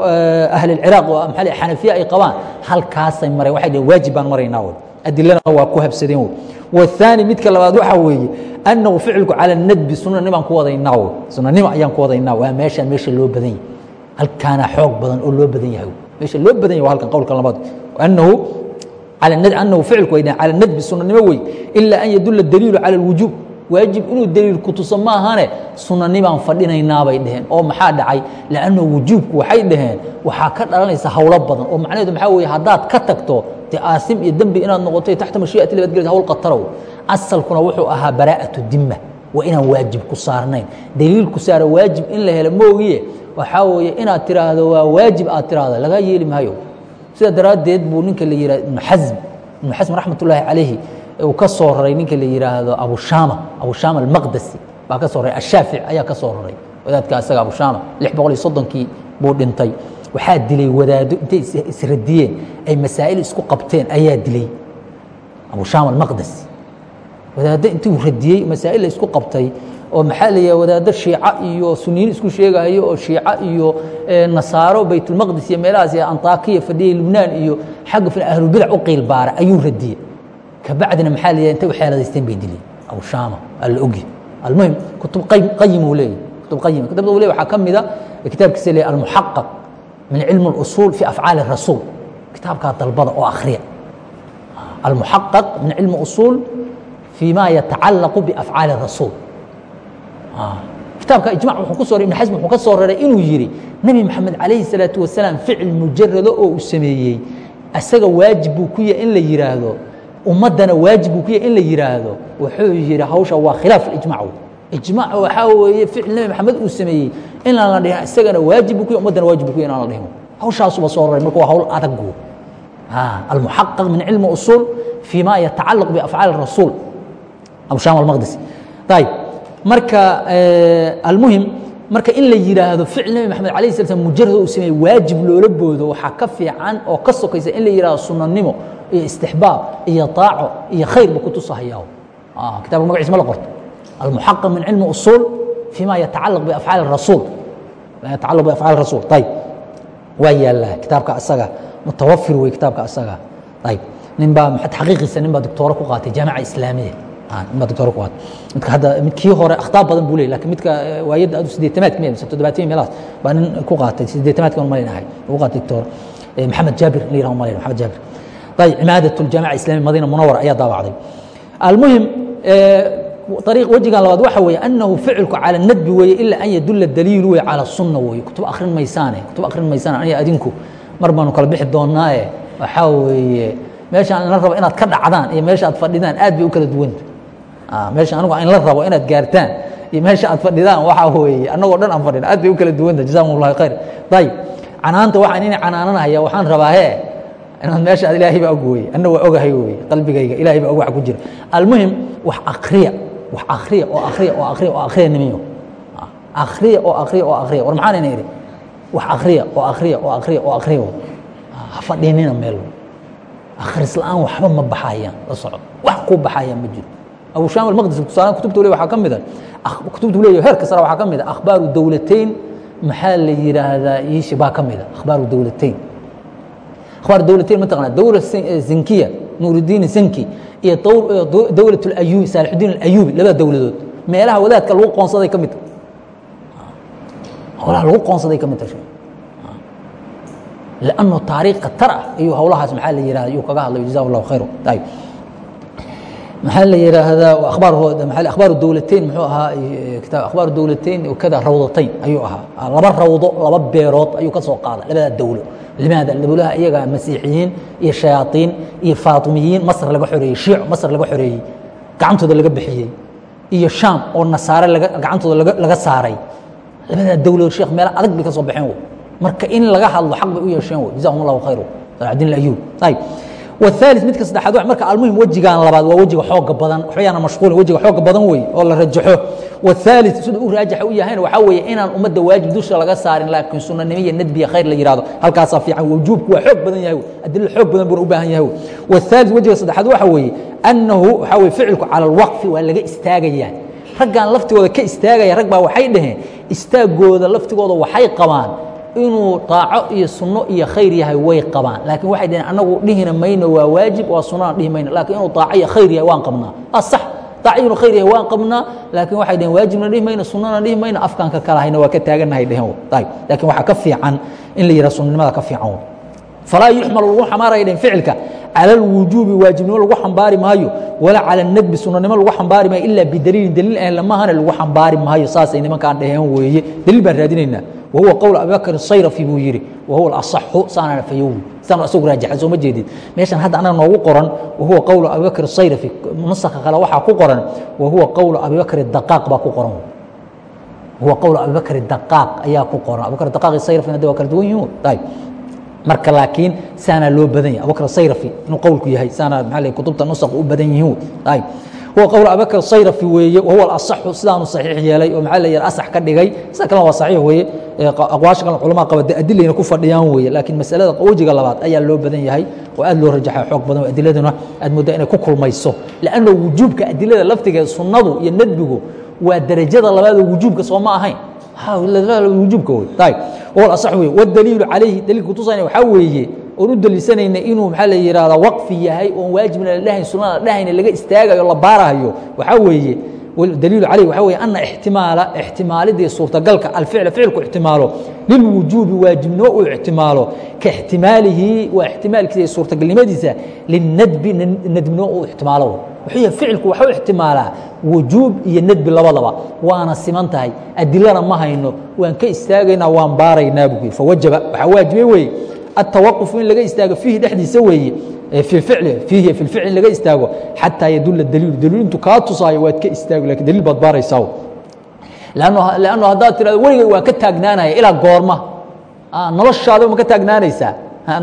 ahli اlciraaq oo maa xanafiya ay qabaan halkaasay mareen waxay dhaheen waajib baan maraynaa wey adilana waa ku habsadeen wey والثاني midka labaad waxa weeye أنhu ficilku calى الndbi sunanibaan ku wadaynaa w sunanimo ayaan ku wadaynaa waa meeshaan meesha loo badan yahay halkaana xoog badan oo loo badan yahay meesha loo badan yahay halkan qowlka labaad أنhu أنhu ficilku way calى الndbi sunanimo wey إلا أn yadula daliilu calى الوuجوب waajib inuu daliil ku tuso ma ahane sunanibaan fadhinaynaa bay dhaheen oo maxaa dhacay lanno wujuubku waxay dhaheen waxaa ka dhalanaysa howlo badan oo macnaheedu maxaa weye haddaad ka tagto de aasim iyo dembi inaad noqotay taxta mashiiati labaad gelaysa hawl qatarow asalkuna wuxuu ahaa baraa'atu dimma waa inaan waajib ku saarnayn daliil ku saara waajib in la helo moogiye waxaa weeye inaad tiraahdo waa waajib aad tiraahdo lagaa yeeli maayo. Sida daraaddeed buu ninka la yihah ibnu xasm ibnu xasm raxmat ullaahi calayhi uu ka soo raray ninka la yihaahdo abushama abushama almaqdasi baa ka soo raray ashaafic ayaa ka soo raray. Wadaadka asaga abushama lix boqol iyo soddonkii buu dhintay. Waxaa dilay wadaado intay isradiyeen ay masaa'il isku qabteen ayaa dilay. Abushama almaqdasi wadaaddo intuu radiyey masaa'il la isku qabtay oo maxaa la shiica iyo suniyiin isku sheegayo oo shiica iyo nasaaro baytulmaqdis iyo meelahaas antakiya fadhiya lubnaan iyo xagga fil ahlubidac u qiil ayuu radiyey. Kabacdina maxaa intay uxeeladaysteen bay diliyey awshaama alla ogi almuhim kutub qayimuu leeyahy kutub qayim kutubda u ley waxaa ka mida kitaabkiisa leeyahy almuxaqaq min cilmi اlusuul fi afcaali rasuul kitaabkaa dalbada oo akhriya. Almuxaqaq min cilmi usuul fi ma yatacallaqu biafcaali rasuul kitaabka ijmac wuuu ku soo ibn xasm wuxuu ka soo reeray inuu yidhi nebi maxamed calayhi salaatu wasalaam ficil mujarado oo uu sameeyey isaga waajib buu ku yahy in la yidhaahdo ummaddana waajib buu ku yahy in la yidhaahdo wuxuu yidhi hawsha waa khilaaf ijmac ijmac waxaa weeye ficil nebi maxamed uu sameeyey inaan la dhihin isagana waajib buu ku yah umaddana waajib buu ku yah inaan la dhihino hawshaasuba soo reeray marka waa hawl adagu almuxaqaq min cilmi usuul fii ma yatacalaq biafcaali rasuul. Abu shaam almaqdisi. Ayb marka eh, almuhim marka in la yidhaahdo ficil nebi maxamed alah sla slam mujarado uu sameeye waajib loola boodo waxaa ka fiican oo ka sokaysa in la yidhahdo sunanimo iyo istixbaab iyo طaaco iyo khayrba kutusahayaa ah, kitabka magaciis ma la qorto. Almuxaqq min cilmi usuul fima yatacalaq biafcaali rasuul. Yatacalaq biafcaali rasuul. Ayb waa yaallaa kitaabka asaga. Mutawafir wey kitaabka asaga. Ayb nin baa taxqiiqiisa nin baa doctooro ku qaatay jaamica islaamiya kii meeshaan la rabo inaad ka dhacdaan iyo meesha aad fadhidaan aad bay u kala duwanta meesha anigu in la rabo inaad gaartaan iyo meesha aad fadhidaan waxaa weeye annagoo dhan aan fadhina aad bay u kala duwanta jazakum الlahi khayr. Ayb canaanta waxaan ina canaananaya waxaan rabaa he inaad meesha ilaahay baa og weye anna waa ogahay weye qalbigayga ilahay baa og wax ku jira. Almuhim wax akriya wax akriya oo akriya oo akriya oo akriya nimiyo akriya oo akriya oo akriya war maxaan ina idhi? Wax akriya oo akriya oo akriya oo akriya ha fadhiinina meel akhris la'aan waxba ma baxayaan la soco wax ku baxayaan ma jiro abu shaam almaqdis tusaale kutubta le waxaa ka mida kutubtu leeyahy heerka sare waxaa ka mida akhbaaru dowlateyn maxaa la yidhaahdaa iishi baa ka mida akhbaaru dowlateyn akhbaar dowlateyn ma taqana dowla zinkiya nuurudiin zinki iyo dowlat اlayubi saalixudiin اlayubi labada dowladood meelaha wadaadka lagu qoonsaday ka mid howlaha lagu qoonsaday ka mid tahay lanno taariikh khatar ah ayuu howlahaas maxaa la yihahda yuu kaga hadlayo jaza اllahu khayr ayb maxaa la yihaahdaa maa akhbaaru dowlateyn muxuu ahaa kitaab akhbaaru dowlateyn kada rawdatayn ayuu ahaa. Laba rawdo laba beerood ayuu ka soo qaada labada dowlo limaada dowlaha iyaga masiixiyiin iyo shayaaiin iyo faatimiyiin masr laga xoreeyey shiic masr laga xoreeyey gacantooda laga bixiyey iyo shaam oo nasaare gacantooda laga saaray. Labada dowladood sheekh meel adag bay ka soo baxeen marka in laga hadlo xaq bay u yeesheen w jazahum allahu khayr salaxudiin ayub ayb aali midka saddexaad marka almuhim wejigan labaad waa wejiga xooga badan. Wabayaana mashquuli ah, wejiga xooga badan wey oo la rajaxo. Waali sida u raajaxa u yahayna waxaa weeye inaan ummadda waajib dusha laga saarin laakiin sunanimo iyo nadbiya khayr la yihahdo halkaasaa fiican wujuubku waa xoog badan yahay adilla xoog badan buuna u baahan yahay. Waali wejiga saddexaad waxa weeye annahu waxaa weye ficilku cala alwaqfi waa laga istaagaya raggaan laftigooda ka istaagaya rag baa waxay dhaheen istaagooda laftigooda waxay qabaan inuu طaaco iyo suno iyo khayr yahay way qabaan laakiin waxay dhaheen anagu dhihina mayno waa waajib waa sunana dhihi mayno lakin inuu طaaco iyo khayr yahay waan qabnaa a sax طaaco inuu khayr yahay waan qabnaa laakiin waxay dhaheen waajibna dhihi mayno sunana dhihi mayno afkaan ka kala hayna waa ka taaganahay dheheen ayb lakin waxaa ka fiican in la yihah sunanimada ka fiican falaa yuxmal lagu xambaaraya dhehen ficilka calى اlwujuubi waajibnimo lagu xambaari maayo walaa calى اnadbi sunanimo lagu xambaari maayo ilaa bidaliilin daliil aan lamahana lagu xambaari maayo saasay nimankaan dhaheen weeye daliil baan raadinaynaa wahuwa qowl abibakr sayrafi buu yihi wahuwa asaxu saanana fayowi saan isagu raajaxa soo ma meeshan hadda anaga noogu qoran wahuwa qowl abibakr sayrafi nusaka kale waxaa ku qoran wahuwa qowl abibakr daqaaq baa ku qoran wahuwa qowl abibakr daqaaq ayaa ku qoran abubakr daqaaq iyo sayrafina de waa kala duwan yihiin ayb marka laakiin saanaa loo badan yahay abubakr sayrafi inuu qowlku yahay saanaa maxaa leh kutubta nusaq u badan yihiin ayb huwa qowl abubakr sayrafi weeye wahuwa asaxu sidaanu saxiix yeelay oo maxaa yidhaha asax ka dhigay. Sida kalena waa saxiix weeye. Aqwaasha kalena culamaa qaba de adilayna ku fadhiyaan weeye laakiin masalada wejiga labaad ayaa loo badan yahay oo aad loo rajaxay xoog badan oo adiladuna aad mooddaa inay ku kulmayso. Lanno wujuubka adilada laftigeeda sunnadu iyo nadbigu waa derajada labaad oo wujuubka soo ma ahayn. Wujuubka wey wal asax wey wadaliilu calayhi daliilka kutusayna waxaa weeye oon u daliishanayna inuu maxaa la yihahdaa waqfi yahay oon waajibna la dhahayn sunana la dhahayna laga istaagayo la baarahayo waxaa weeye daliilu calayhi waxaa weeye ana ixtimaala ixtimaalidii suurtagalka alficla ficilku ixtimaalo lilwujuubi waajibnimo uu ixtimaalo. Ka ixtimaalihi waa ixtimaalkiisa suurtagalnimadiisa linadbi nadbnimo uu ixtimaalo. Wuxuu ficilku waxuu ixtimaalaa wujuub iyo nadbi labadaba. Waana siman tahay adilana ma hayno waan ka istaagaynaa waan baaraynaa buu fawajaba waxaa waajibay weeye التوقف in laga istaago فيhi dhexdiisa weeye في الفعل فيhi في الفعل in laga istaago xatىa يduل الدليل dليل intuu kaa tusaayo waad ka istaagi lakin dليل baad baaraysaa لأنه haddaad tirado weligay waan ka taagnaanaya ilaa goorma noloshaada ma ka taagnaanaysaa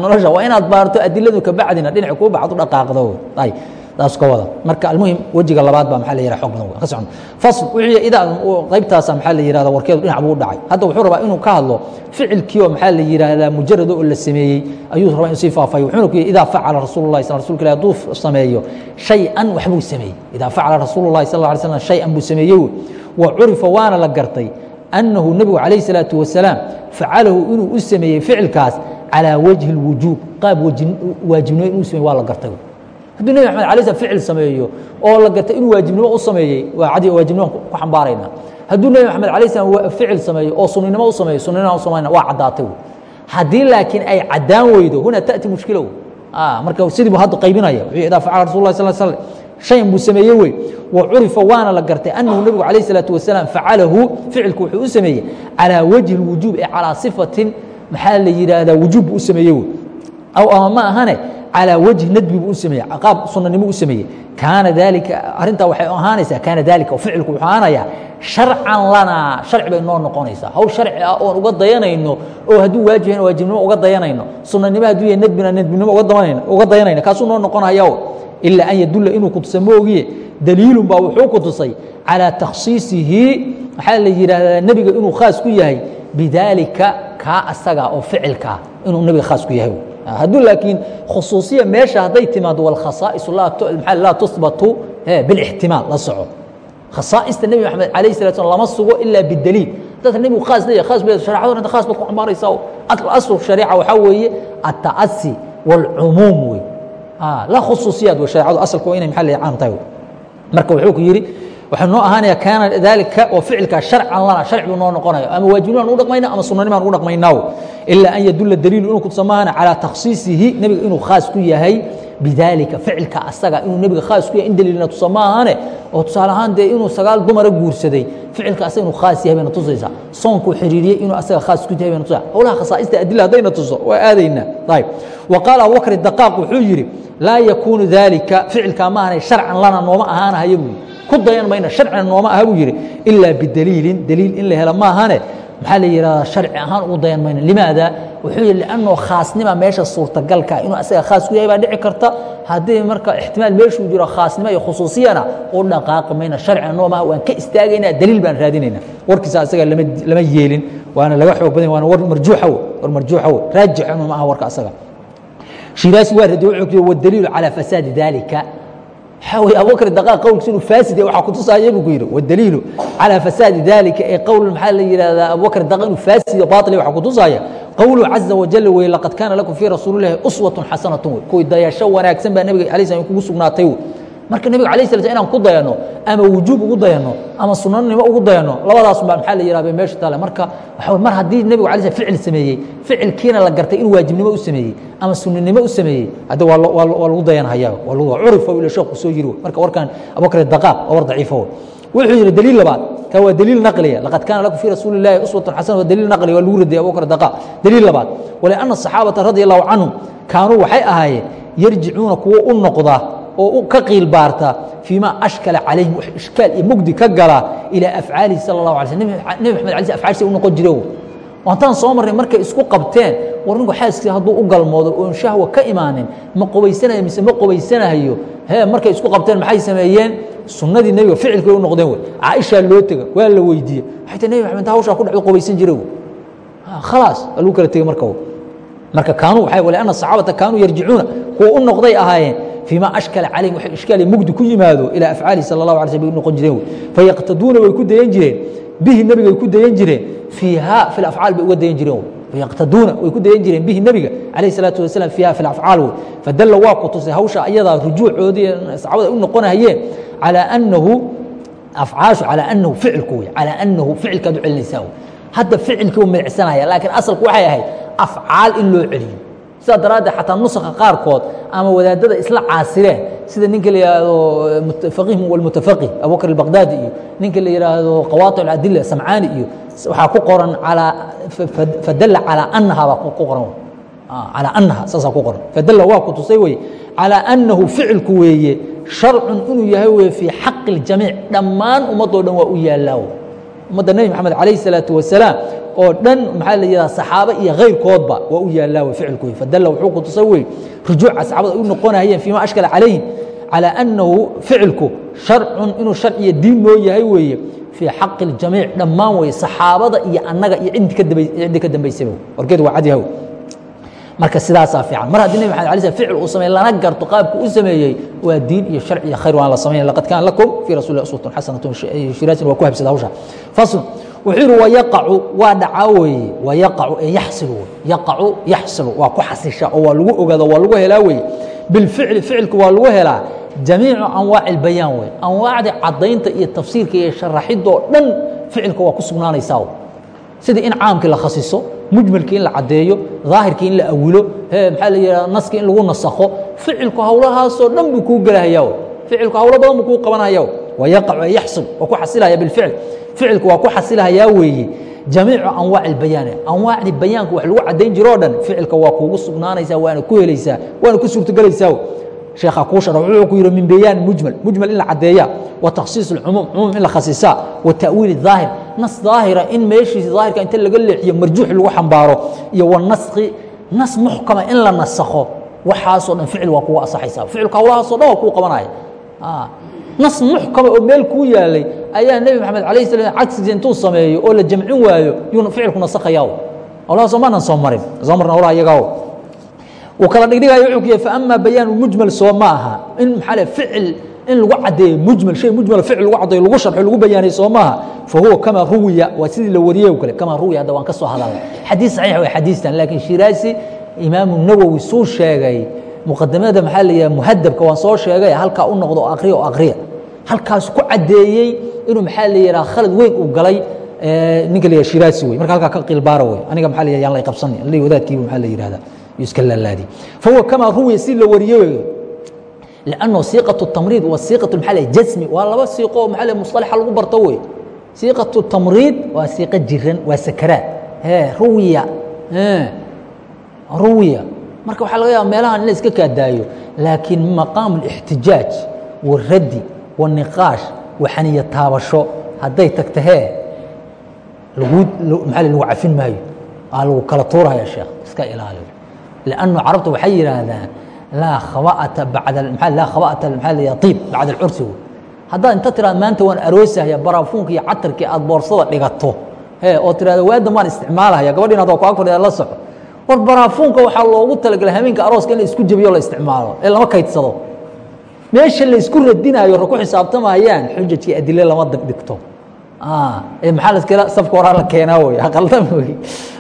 nolosha waa inaad baarto adiladu kabacdina dhinac kuu baxad u dhaqaaqdo ayb taas ka wada. Marka almuhim wejiga labaad baa maxaa la badan ka socon. Fasl wixii idaa qaybtaasa maxaa la yihahda warkeedu dhinac buu dhacay. Hadda wuxuu rabaa inuu ka hadlo ficilkii oo maxaa la yihahdaa mujarado oo la sameeyey. Ayuu rabaa inuu sii faafayo wuxuuna ku yihi idaa facala rasuulu llahi sal rasulka ilahi hadduu sameeyo shay-an waxbuu sameeyey. Idaa facala rasuulu llahi sal alay slam shay-an buu sameeyey. Wa curifa waana la gartay annahu nebigu calayh salaatu wasalaam facalahu inuu u sameeyey ficilkaas calaa wajhi اlwujuub qaab waajibnimo inuu sameeye waa la gartay hadduu nebi maxamed alay slam ficil sameeyo oo la gartay inuu waajibnimo u sameeyey waa cadi waajibnimo ku xambaarayna. Hadduu nebi maxamed alay slam ficil sameeyo oo suninimo u sameeyo suninimo u samayna waa caddaatay. Haddii laakiin ay caddaan weydo huna ta'ti mushkilow. Marka sidii buu hadda qaybinaya. Wuxuu idaa facala rasul lah sal slam shayan buu sameeye wey. Wa waana la gartay annahu nebigu calayh salaatu wasalaam facalahu ficilku wuxuu u sameeyey calaa wajhi اlwujuub ee calaa sifatin maxaa la yidhaahdaa wujuub buu u sameeye wey aw ama ma ahane calىa wajhi nadbibu u sameeye qaab sunanimo u kaana dalika arintaa waxay ahaanaysaa kaana dalika ficilku wuxuu ahaanayaa sharcan lanaa sharci bay noo noqonaysaa hawl sharci ah oon uga dayanayno oo hadduu waajib waajibnimo uga dayanayno sunanimo hadduu yahay nadbina nadbinimo uga dayanayno kaasuu noo noqonayaw ilaa an yadulla inuu kutusa moogiye daliilun baa wuxuu kutusay calىa takhsiisihi waxaa la yidhaahdaa nebiga inuu khaas ku yahay bidaalika kaa asaga oo ficilkaa inuu nebiga khaas ku yahay hadduu laakiin khusuusiya meesha hadday timaado walkhasaa'isu laa tuhbatu bilixtimaal la soco. Khasaaista nebi maxamed alayh sala slam lama sugo ilaa bidaliil. Dadka nebigu khaas leeya khaas bee shareecaduna khaas baad ku ambaaraysaa aslu shareeca waxaa weeye atta'asi waalcumuum wey. Ah, laa khusuusiyaad wey shareecadu asalku inay maxaa leeya caam tahay marka wuxuu ku yidhi waxaa noo ahaanaya kaana dalika oo ficilkaa sharcan lana sharci buu noo noqonayo. Ama waajibnimaan ugu dhaqmayna ama sunanimaan ugu dhaqmaynaaw ilaa an yadulla daliilu inuu kutusamaahana calaa takhsiisihi nebiga inuu khaas ku yahay bidaalika ficilka asaga inuu nebiga khaas ku yahay. In daliilna tusa maahane oo tusaale ahaan dee inuu sagaal dumara guursaday ficilka asaga inuu khaas yahay bayna tusaysaa. Soonkuu xiriiriyey inuu asaga khaas ku yahay bayna tusaysaa. Howlaha khasaa'ista adila haddayna tuso waa aadaynaa ayib wa qaala abubakr daqaaq wuxuu yidhi laa yakuunu dalika ficilkaa maahane sharcan lana nooma ahaanahayo buu ku dayan mayna sharcina nooma aha buu yidhi ilaa bidaliilin daliil in la helo maahane maxaa la yihahdaa sharci ahaan ugu dayan mayno limaada wuxuu yihi liannao khaasnima meesha suurtagalka inuu asaga khaas ku yahay baa dhici karta. Haddii marka ixtimaal meeshuu jiro khaasnimo iyo khusuusiyana u dhaqaaqi mayna sharcina noo maha waan ka istaagaynaa daliil baan raadinayna. Warkiisa asaga lama yeelin waana laga xoog badan waana war marjuuxa wey war marjuuxa wey raajixinu ma aha warka asaga. Shiraasi waa radiy wuxuu ku wadaliilu calaa fasaadi dalika weye abubakr daqaaq qowlkiisa inuu faasid kutusaya buu ku yidhi wadaliilu calaa fasaadi dalika ee marka nebiga alay sl inaan ku dayano ama wujuub ugu dayano ama sunanimo ugu dayano labadaasba maxaa la yihahda meesha taale marka waxa mar haddii nebigu alay sl ficil sameeyey ficilkiina la gartay inuu waajibnimo u sameeyey ama suninimo u sameeyey hadda waa waa lagu dayanhaya waa curifo sheekhu soo yiri marka warkan abubakr daqaaq waa war daciifo wuxuu yidhi daliil labaad ka waa daliil naqliya laqad kaana lakum fii rasuuli اllahi uswatun xasana waa daliil naqliya waa lagu radiyay abubakr daqaaq daliil labaad walianna asaxaabata radi allahu canhum kaanuu waxay ahaayeen yarjicuuna kuwo u noqda oo ka qiil baarta fii ma ashkala calayhim wax ishkaal iyo mugdi ka gala ilaa afcaalihi sala اllahu alay sl nebi maxamed alay sl u noqon jire waantaan soo marnay markay isku qabteen war ninku xaaskii hadduu u galmoodo oon shahwa ka imaanin ma qobaysanayo mise ma qobaysanahayo he markay isku qabteen maxay sameeyeen? Sunnadii nebiga ficilkay u noqdeen wey. Caaishaa loo tega waa la weydiiyey. Waxay tii nebi maxamed hawshaa ku dhacdo qobaysan jire khalaas waa lagu kala tegey marka marka kaanuu waxay wali anna saxaabata kaanuu yarjicuuna kuwa u noqday ahaayeen فيma أشكل عaليهم w iشhكاal mugdi ku yimaado إلى أفعاaلhi sلى الله علي sل bay noqon jireen فيqتaduuna way ku dayan jireen bihi nebigay ku dayan jireen فيiha في الأفعاaل bay uga dayan jireen فيqتaduuna way ku dayan jireen bihi nebiga عليه الصلاaةu وaسلام فيha في الأفعاaل wey فdل waa ku tusay hawsha ayadaa rujuucoodii saxaabada u noqonahayeen عalى أنhu أفعaaشhu عalى أنhu ficilku wey عalى أنhu ficilkaad u celinaysaa wey hadda ficilkii u magacsanaya laakiin asalku waxay ahayd أفعاal in loo celiyo sidaa daraaddeed xataa nusakha qaarkood ama wadaadada isla caasireen sida ninka la yidhaahdo faqih walmutafaqih abubakr albaqdaadi iyo ninka la yidhaahdo qawaati adila samcaani iyo waxaa ku qoran alaa fadalla calaa annaha baa ku qoran calaa annaha saasaa ku qoran fadalla waa ku tusay weye calaa annahu ficilku weeye sharcun inuu yahay weye fii xaqi اljamiic dhammaan ummadoo dhan waa u yaallaa ummadda nebi maxamed calayh الsalaatu wasalaam oo dhan maxaa la yidhaha saxaabo iyo kayrkoodba waa u yaallaa wey ficilku wey fadalla wuxuu ku tusay wey rujuuca saxaabada u noqonayeen fiima ashkala calayhim calى annahu ficilku sharcun inuu sharciya diin noo yahay weeye fii xaqi اljamiic dhammaan weye saxaabada iyo annaga iyo ciddii ka dambaysaba warkeed waa cadyahaw marka sidaasaa fiican. Mar haddii nebi maxamed alay ficil uu sameeye lana garto qaabku u sameeyey waa diin iyo sharci iyo khayr waan la samaynaya laqad kaana lakum fii rasul lah uswatun xasanatun shiraasin waa ku habsada hawsha. Fasl wuxuu yihi wayaqacu. Waa dhacaa weeye. Wayaqacu ee yaxsilu. Wey yaqacu yaxsilu. Waa ku xasisha oo waa lagu ogaado waa lagu helaa weeye. Bilficli ficilku waa lagu helaa. Jamiicu anwaaci اlbayaan wey anwaacda cadaynta iyo tafsiirka iyo sharaxidoo dhan ficilka waa ku sugnaanaysaa sida in caamkii la khasiso mujmalkii in la caddeeyo daahirkii in la awilo maxaa la yidhahda naskii in lagu nasakho ficilku hawlahaasoo dhan buu kuu gelahaya ficilku hawlo badan buu kuu qabanaya ee yaxsil waa ku xasilaya bilficl ficilku waa ku xasilahayaa weeye jamiicu anwaac اlbayaan anwaacdii bayaanka wax lagu caddayn jiro o dhan ficilka waa kuugu sugnaanaysaa waana ku helaysaa waana ku suurtogelaysaa sheekha kuu shara wuxuu ku yidhi min bayaan mujmal mujmal in la caddeeya wa takhsiis اlcumuum cumuum in la khasisaa wa ta'wiil daahir nas daahira in meeshiisa daahirka inta laga leexiyo marjuux lagu xambaaro iyo wanaski nas muxkama in la nasakho waxaasoo dhan ficil waa kugu asaxaysaa ficilka hawlahaasoo dhan waa kuu qabanaya nas muxkama oo meel kuu yaalay ayaa nebi maxamed alayh slam cagsiisa intuu sameeyo oo la jamcin waayo yuu ficilku nasakhayaa hawlahaasoo maanan soo marin soo marna hawlaha iyagaa uu kala dhigdhigayo wuxuu ku yahay faama bayaan mujmal soo ma aha. In maxaa le ficil in lagu caddeeyo mujmal shay mujmal ficil lagu caddeeyo lagu sharxo lagu bayaanay soo maaha fa huwa kama ruwiya waa sidii la wariyey o kale. Kama ruwiya hadda waan ka soo hadalnay. Xadiis saxiix way xadiistan. Laakiin shiraasi imaamu nawowi suu sheegay muqadamada maxaa la yidhaha muhadabka waan soo sheegay halkaa u noqdo oo akriya oo akriya halkaas ku caddeeyey inuu maxaa la yidhaha khalad weyn uu galay ninka la yidhaha shiraasi wey marka halkaa ka qilbaara wey aniga maxaa la yidhaha yaan la qabsanay alay wadaadkiiba maxaa la yidhahdaa iska laalaadi fahuwa kamaa ruwiya si la wariyey lannahu siiqaة الtamriid wa siiqaة maxaa leh jasmi waa laba siiqo oo maxaa leh musطalaxa lagu barto wey siiqaة الtamriid waa marka waxaa laga yaaba meelahan in la kaadaayo laakiin maqaamu اlاxtijaaj wa raddi wa taabasho hadday tagta hee maa lagu cafin maayo? Aa lagu kala tuuraya sheekh iska ilaaliyo. Lannu carabtu waxay yidhaahdaan laa khabata bacda khabata maa la tiib bacda alcursi. Haddaad inta tiraada maanta waan aroosahaya baraafuunka iyo catarkii aad boorsada dhigato. Hee oo tiraada waadan waan isticmaalahaya gabadhiin adoo ku ag la soco war baraafuunka waxaa loogu talagalay habeenka arooska in la isku jebiyo la isticmaalo ee lama kaydsado meesha la isku radinayo ra ku xisaabtamayaan xujajkii adile lama dhigto maxaa laskala safka horaa la keenaa wey aqaldam wey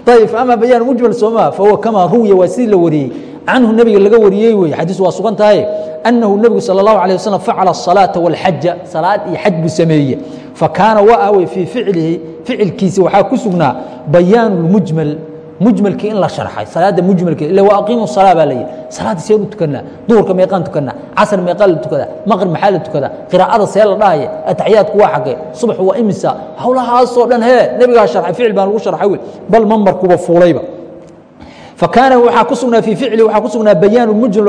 ayib ama bayaan mujmal sooma fahuwa kamaa ruwiya waa sidii la wariyey canhu nebiga laga wariyey wey xadiis waa sugan tahay annahu nebigu salى اllahu alيه waslm facala الصalaaةa wاlxaja salaad iyo xaj buu sameeye fakaana waa awey fii ficlihi ficilkiisi waxaa ku sugnaa bayaanu اlmujmal mujmalkii in la sharxay salaada mujmalkii ila waa aqiimu salaa baa layihi salaadda see u tukanaa duhurka meeqaan tukanaa casr meeqaa la tukadaa maqrib maxaa la tukadaa qiraa'ada see la dhahaya ataxiyaadku waa xagee subax waa imisa howlahaasoo dhan hee nebigaa sharxay ficil baan lagu sharxay wey. Bal mambarkuba fuulayba fakaana waxaa ku sugnaa fii ficli waxaa ku sugnaa bayaan mujmal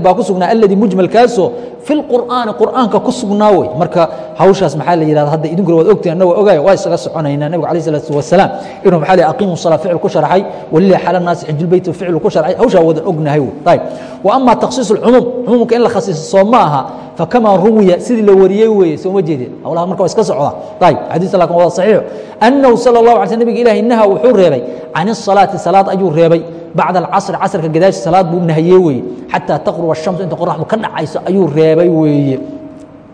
baa ku sugnaa alladii mujmalkaasoo fi lqur'aani qur'aanka ku sugnaa wey. Marka hawshaas maxaa la yidhahda hadda idinkuna waad ogtihin annaga ogaya waa isaga soconaynaa nabigu alayh salatu wasalaam inuu maxaa la aqiimu salaa ficil ku sharxay walilahi xala naasi xijulbeyt ficil ku sharxay. Hawshaa wadan ognahay ayib wa ama takhsiis alcumuum cumuumka in la khasiiso soo ma aha فكما ruwiya sidii la wariyey weeye sooma jeedin hawlaha marka waa iska socda ayb xadiis lakin wada صaxiixu أنhu salى الlaه alay sl nabig ilahi naha wuxuu reebay can الصalaaةi salaad ayuu reebay bacda alcasr casrka gadaashi salaad buu nahiyey weeye xatىa taqruba الshamsu inta qoraxdu ka dhacayso ayuu reebay weeye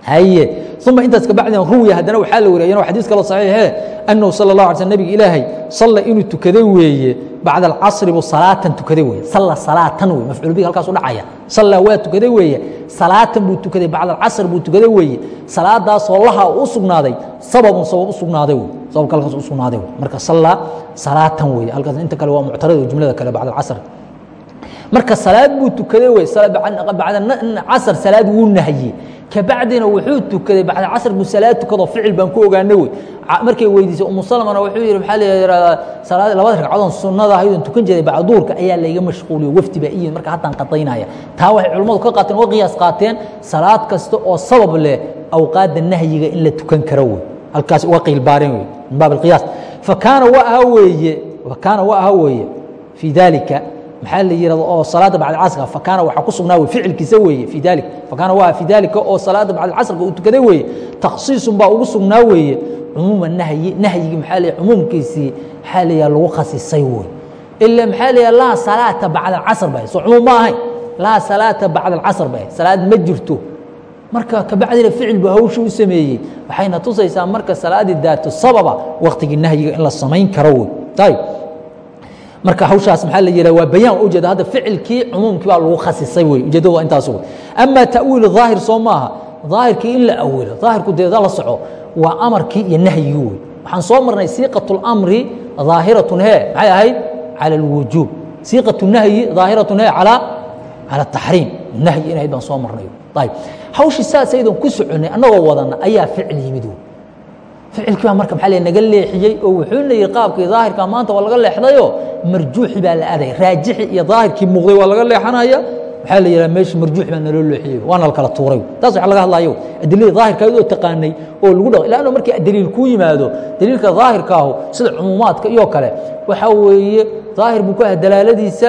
haye. Uma intaas kabacdina ruwiya haddana waxaa la wariyay iyana xadiis kaloo saxiixe annahu sala اllah alay sl nabiga ilaahay salla inuu tukaday weeye bacda alcasri buu salaatan tukaday weeye. Salla salaatan wey mafcuul bihi halkaas u dhacaya. Salla waa tukaday weeye salaatan buu tukaday bacda alcasr buu tukaday weeye. Salaadaasoo laha u sugnaaday sababun sabab u sugnaaday wey sababka halkaas u sugnaaday wey marka salla salaatan weeye halkaas inta kale waa muctarada jumlada kale bacda alcasr marka salaad buu tukaday wey bacda casr salaad wuu nahye kabacdina wuxuu tukaday bacda casr buu salaad tukado ficil baan ku ogaana wey. Markay weydiisay umu salmana wuxuu yihi maxaa la salaad labada ragcadoon sunnada ahaydon tukan jiray bacda duurka ayaa layga mashquuliyo wafdi baa iyin marka haddaan qadaynaya taa waxay culimmadu ka qaateen oo qiyaas qaateen salaad kasta oo sabab leh awqaadda nahyiga in la tukan karo wey. Halkaas uga qiilbaareen wey min baab alqiyaas. Fakaana wa aha weeye fakaana wa aha weeye fii dalika maxaa la yihahdo oo salaada bacd casrka fakaana waxaa ku sugnaa wey ficilkiisa weeye fii dalik. Fakaana waa fii dalika oo salaada bacd casrka uu tukaday weeye. Takhsiisun baa ugu sugnaa weeye. Cumuuma nahyi nahyigii maxaa la cumuumkiisii maxaa la lagu khasisay wey ila maxaa la laa salaata bacda alcasr ba soo cumuum ma ahayn. Laa salaata bacda alcasr ba salaad ma jirto. Marka kabacdina ficil buu hawsha u sameeyey. Waxayna tusaysaa marka salaadii daato sababa waktigii nahyiga in la samayn karo wey ayb marka hawshaas maaa la yihah waa bayaan ujeeda hadda ficilkii cumuumkii baa lagu khasisay wey. Ujeeddadu waa intaas wey. Ama ta'wiilu daahir soo maaha. Daahirkii in la awilo daahirku deeda la soco waa amarkii iyo nahyigii wey. Waxaan soo marnay siiqatulamri daahiratun he maxay ahayd? Cala alwujuub. Siiqatu nahyi daahiratun he calaa cala taxriim nahyi inahayd baan soo marnay. Ayb hawshii saasaydan ku soconay annagoo wadana ayaa ficil yimid wey ficilkii baa marka maa naga leexiyey oo wuxuuna yihi qaabkii daahirka maanta waa laga leexdayo marjuuxi baa la aday raajixi iyo daahirkii muuqday waa laga leexanaya. Waxaa la yidhaha meesha marjuux baa naloo leexiyey waana la kala tuuray. Taas waxa laga hadlayo adiladii daahirka oo taqaanay oo lagu dhaqo ilaano markii daliil kuu yimaado daliilka daahirkaahu sida cumuumaadka iyo kale waxaa weeye daahir buu ku ah dalaaladiisa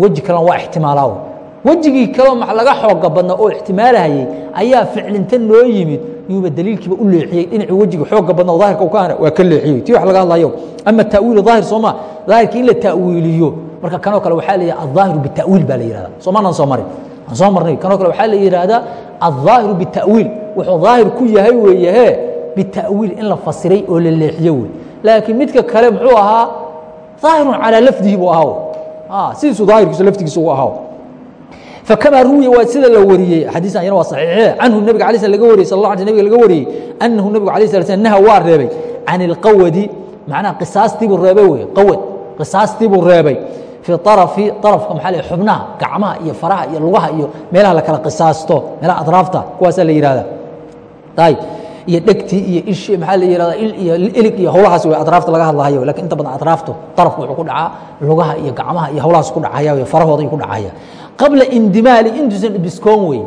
weji kalena waa ixtimaalaawo. Wejigii kaleo ma laga xooga badna oo ixtimaalahayey ayaa ficlinta noo yimid yuuba daliilkiiba u leexiyey dhinacii wejiga xooga badna oo daahirka u ka hana waa ka leexiyey. Tii wax laga hadlayo. Ama ta'wiilu daahir sooma daahirkii in la ta'wiiliyo marka kanoo kale waxaa la yidhaha aldaahiru bita'wiil baa la yihahda soomaanan soo marin. Aan soo marnay. Kanoo kale waxaa la yidhaahdaa aldaahiru bita'wiil. Wuxuu daahir ku yahay weeye hee bita'wiil in la fasiray oo la leexiyo wey laakiin midka kale muxuu ahaa daahirun calaa lafdihi buu ahaa sidiisu daahirkiisu laftigiisu u ahaa فكما ruwiya waa sida la wariyey xadiiثan yana waa صaxiixe canhu nabga alay sl laga wariyey sal ه nabga laga wariyey أnahu nabigu alay sl sl naha waa reebay can اlqawadi macnaha qisaastii buu reebay wey qawad qisaastii buu reebay fii طarafi طarafka maxaa l xubnaha gacmaha iyo faraha iyo lugaha iyo meelaha la kala qisaasto meelaha adraafta kuwaasaa la yihahda ayb iyo dhegtii iyo ishi maxaa la yihahda ilig iyo howlahaas wey adraafta laga hadlahayo. Lakin inta badan adraaftu طarafku wuxuu ku dhacaa lugaha iyo gacmaha iyo howlahaas ku dhacaya farahooda ayuu ku dhacaya. Qabla indimaali intuusan biskoon wey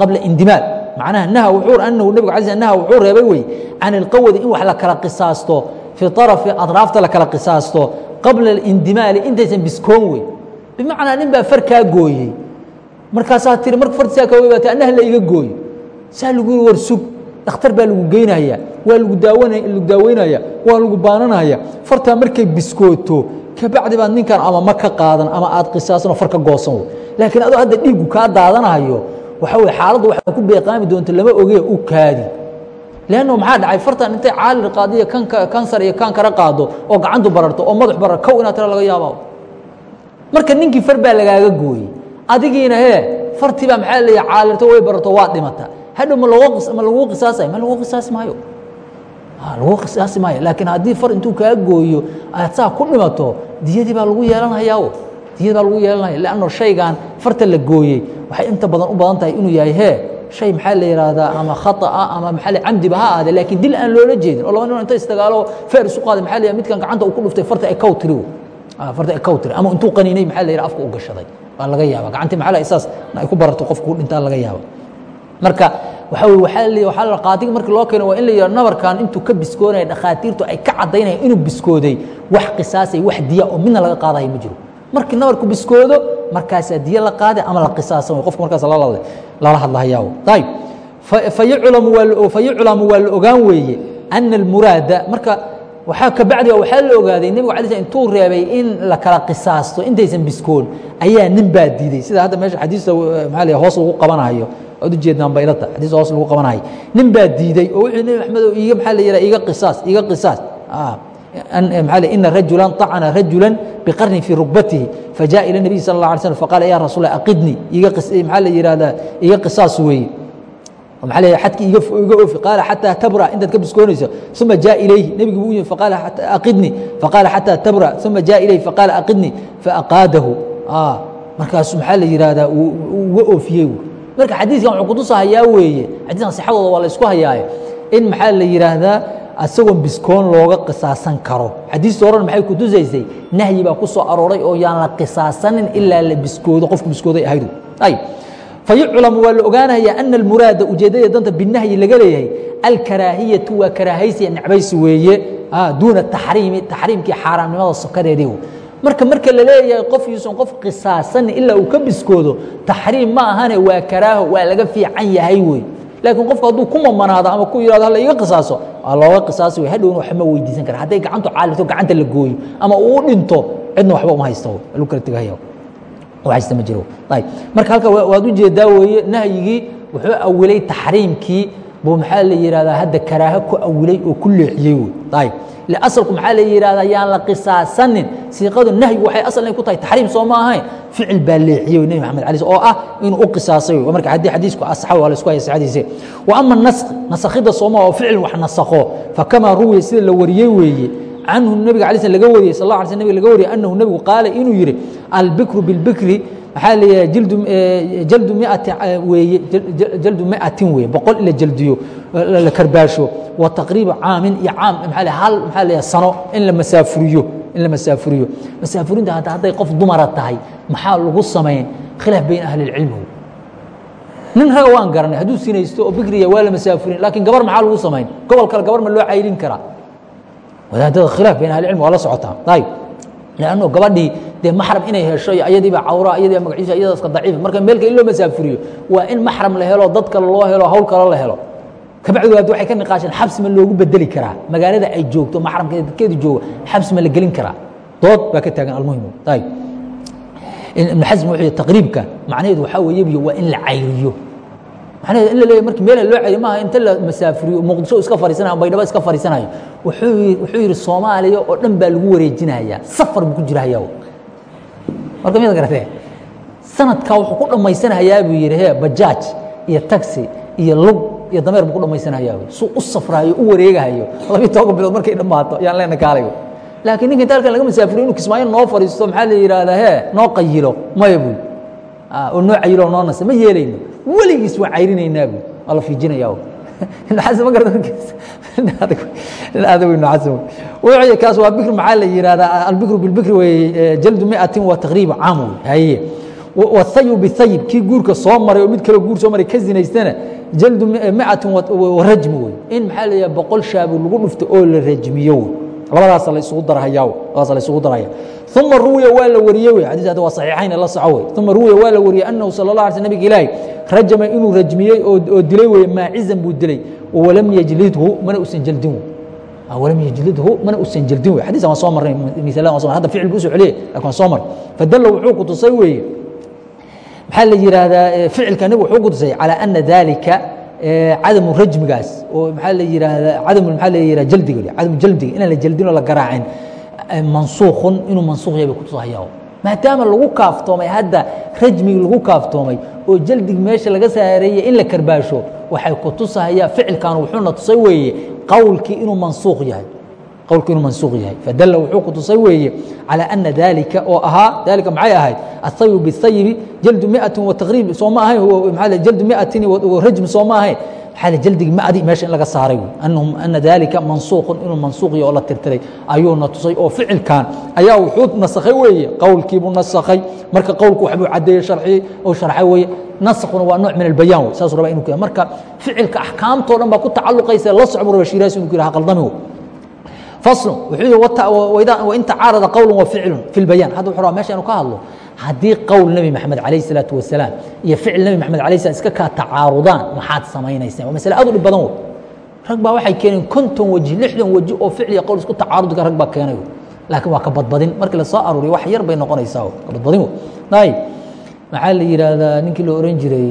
qabla indimaal. Macnaha naha wuxuu anahu nabigu alay sl naha wuxuu reebay wey can ilqawadi in wax la kala qisaasto fii arafi adraafta la kala qisaasto qabla اlindimaali intaysan biskoon wey bimacnaa nin baa far kaa gooyey. Markaasaa tiri marka fartisaa ka weybaatay annaha la iga gooyo saa lagu yiri war sug dhakhtar baa lagu geynaya waa lagu daaweynaya waa lagu baananaya fartaa markay biskooto kabacdi baad ninkan ama ma ka qaadan ama aad qisaasanoo far ka goosan wey. Laakiin adoo hadda dhiiggu kaa daadanayo waxa weye xaaladdu waxaa ku beeqaami doonta lama ogee u kaadi. Leanno maxaa dhacay? Fartan intay caalir qaadiyo kansar iyo kaan kara qaado oo gacantu bararto oo madax barar kow inaad tira laga yaaba marka ninkii far baa lagaaga gooyey. Adigiina hee fartii baa maxaa leeya caalirto way bararto waa dhimata hadhow ma ma laguu qisaasay ma laguu qisaasi maayo? Laguu qisaasi maayo. Laakiin haddii far intuu kaa gooyo aad saa ku dhimato diyadii baa lagu yeelanhayaa diyadii baa lagu yeelanaya leanno shaygan farta la gooyey. Waxay inta badan u badan tahay inuu yahay hee shay maxaa la yihahdaa ama khaطa ama maa camdiba ha aade laakiin dil aan loola jeedin oo laba nin inta isdagaalo feer isu qaaday maa la midkan gacanta uu ku dhuftay farta ay kow tiri farta ay kow tiri ama intuu qaniinay maxaa la yidhaha afka u gashaday waa laga yaaba gacantii maxaa la saas ay ku barato qofku dhintaa laga yaaba marka qaadiga markii loo keeno waa in la yidhaha nabarkan intuu ka biskoonaya dhakhaatiirtu ay ka caddaynaya inuu biskooday wax qisaasay wax diya oo midna laga qaadayo ma jiro. Markii nabarku biskoodo markaasaa diya la qaaday ama la qisaasan qofka markaas lala hadlahayaa ayb fayuclamu waa la ogaan weeye ana almuraada marka waxaa kabacdiba waxaa la ogaaday nebigu alay sl intuu reebay in la kala qisaasto intaysan biskoon ayaa nin baa diiday sida hadda meesha xadiista maa l hoos lagu qabanayo ad ujeednaan baylata xadiista hoos lagu qabanayo nin baa diiday oo wuxuu nebi maxamed iga maxaa la yidhaha iga qisaas iga qisaas ina rajula طacna rajula bqarni fii rugbatihi fajaء ilى النabiy sal اله alay slm faqala ya rasul aqidnii maxaa la yihahdaa iga qisaas weeye maa l adki iga oofi qaala xatىa tabra intaad ka biskoonayso uma jaa ilayhi nebigu buu yimi aidni faqaala xatىa tabra uma jaa ilayhi faqaala aqidni faaqaadahu ah, markaasu maxaa la yihahdaa uu uga oofiyey marka xadiikan wuxuu kutusa hayaa weeye xadiikan sixadooda waa la isku hayaaye in maxaa la yihaahdaa isagoon biskoon looga qisaasan karo. Xadiistii horena maxay kutusaysay nahyi baa ku soo arooray oo yaan la qisaasanin ilaa la biskoodo qofku biskooday ahaydu fayuclamu waa la ogaanaya ana almuraada ujeeddada danta binahyi laga leeyahay alkaraahiyatu waa karaahaysiya necbaysi weeye duuna taxriimi taxriimkii xaaraamnimada sokadeedii marka marka la leeyahay qof yuusan qof qisaasanin ilaa uu ka biskoodo taxriim ma ahane waa karaaho waa laga fiican yahay wey laakiin qofku hadduu ku mamanaado ama ku yihahdo hala iga qisaaso waa looga qisaasi way hadhowna waxma weydiisan kara hadday gacantu caalito gacanta la gooyo ama uu dhinto cidna waxba uma haysto lagu kala tegahaya haysta ma jiro. Ayb. Marka halka waad u jeedaa weeye nahyigii wuxuu awilay taxriimkii buu maxaa la yihahdaa hadda karaaho ku awilay oo ku leexiyey wey ayb. Asalku maxaa la yihahdaa yaan la qisaasanin. Siiqadu nahyigu waxay asal inay ku tahay taxriim soo ma ahayn? Ficil baa leexiyey nebi maxamed alay oo ah inuu u qisaasay marka haddii xadiisku asaxa waa la isku haya sixadiise wa ama nask nasakhida sooma oo ficil wax nasakho. Fakamaa ruwiya sida la wariyey weeye canhu nabiga alay sl laga wariyey sal la sl nabig laga wariyey annahu nebigu qaala inuu yihi albikru bilbikri maxaa leeyahay jaldu miati weeye jaldu miatin weeye boqol in la jeldiyo la karbaasho wa taqriibu caamin iyo caam maa hal maxaa leeyahay sano in la masaafuriyo in la masaafuriyo. Masaafurinta hadda hadday qof dumara tahay maxaa lagu samayn khilaaf bayn ahli اlcilmi nin raga waan garanay hadduu sinaysto oo bikriya waa la masaafurin laakiin gabar maxaa lagu samayn gobol kale gabar ma loo caylin karaa wadaadada khilaaf bayn ahli cilmi waa la socotaa ayb lanno gabadhii dee maxram inay hesho iyo ayadiiba cawra ayadiiba magaciisa iyadaska daciif. Marka meelka in loo masaafuriyo waa in maxram la helo dad kale loo helo hawl kale la helo. Kabacdi waad waxay ka niqaasheen xabsi ma loogu bedeli karaa. Magaalada ay joogto maxramkeeda dadkeedu jooga xabsi ma la gelin karaa. Dood baa ka taagan almuhim ayb ibn xasm wuxuu taqriibka macnaheedu waxaa weeye waa in la cayriyo macnaheedu in la leeyahy markii meelaha loo cayriyo maaha inta la masaafuriyo muqdisho iska fariisanayo baydhabo iska fariisanayo wuxuu yidhi soomaaliya oo dhan baa lagu wareejinayaa safar buu ku jirahaya marka miyad garatee sanadkaa wuxuu ku dhammaysanayaa buu yidhi he bajaaj iyo taxi iyo lug iyo dameer buu ku dhammaysanayaa suu u safraayo u wareegahayo labiyi toban bilood markay dhammaato yaan leena kaalayo laakiin ninka inta halkan laga masaafuriyo inu kismaayo noo fariisto maxaa la yidhaahdaa he noo qayilo maya buy oo noo cayilo noo nase ma yeelayno weligiis waa cayrinaynaa buy waa la fiijinaya la rajmiyo wey labadaasa la isugu darahaya labadaasa la isugu darahaya uma ruwiya waa la wariyey wey xadis hadda waa saxiixayn la soco wey uma ruwiya waa la wariyey annahu sala allah alay sl nabiga ilaahi rajama inuu rajmiyey oo dilay weye maacizan buu dilay. Walam yajlidhu mana usan jeldin walam yajlidhu mana usan jeldin wey xadiisan waan soo marnay misalan waan so hadda ficil buu soo celiyey laakiin waan soo marnay. Fadalla wuxuu ku tusay weeye maxaa la yidhaahdaa ficilka nabigu wuxuu ku tusay calaa ana dalika cadamu rajmigaas oo maxaa la yidhaahdaa cadam maxaa la yidhaha jaldiga cadamu jaldiga inaan la jeldin oo la garaacin mansuukhun inuu mansuukh yahay bay ku tusahaya maadaama lagu kaaftoomay hadda rajmigi lagu kaaftoomay oo jaldig meesha laga saareeyey in la karbaasho waxay ku tusahayaa ficilkan wuxuuna tusay weeye qowlkii inuu mansuuq yahay qowlkii inuu mansuuq yahay. Fadalla wuxuu ku tusay weeye calى ana dalika oo ahaa dalika maxay ahayd? Athayib bihayibi jaldu miati wataqriib soo ma ahayn maa jaldu miatin rajm. Soo ma ahayn maxaa jaldig madi meesha in laga saaray ana dalika mansuuqun inuu mansuuq yaho la tirtiray. Ayuuna tusay oo ficilkan ayaa wuxuu nasakhay weeye. Qowlkiibuu nasakhay. Marka qowlku waxbuu cadeeyey sharxiyey oo sharxay weeye. Naskuna waa nooc min albayaan wey saasuu rabaa inu marka ficilka axkaamtoo dhan baa ku tacaluqaysa la socbu raba shiraasi inu ku yidhaha qaldami fasl wain tacaarada qowlu wa ficlu fi lbayaan. Hadda wuxuu rabaa meesha inu ka hadlo haddii qowl nebi maxamed calayh isalaatu wasalaam iyo ficil nebi maxamed alay slam iska kaa tacaarudaan maxaad samaynaysaan. Waa masale aad u dhib badan wey rag baa waxay keeneen konton weji lixdan weji oo ficil iyo qowl isku tacaarudi kara rag baa keenay laakiin waa ka badbadin. Markii la soo aruuriyo wax yar bay noqonaysaa ka badbadin wey ayib maxaa la yidhaahdaa? Ninkii la oran jiray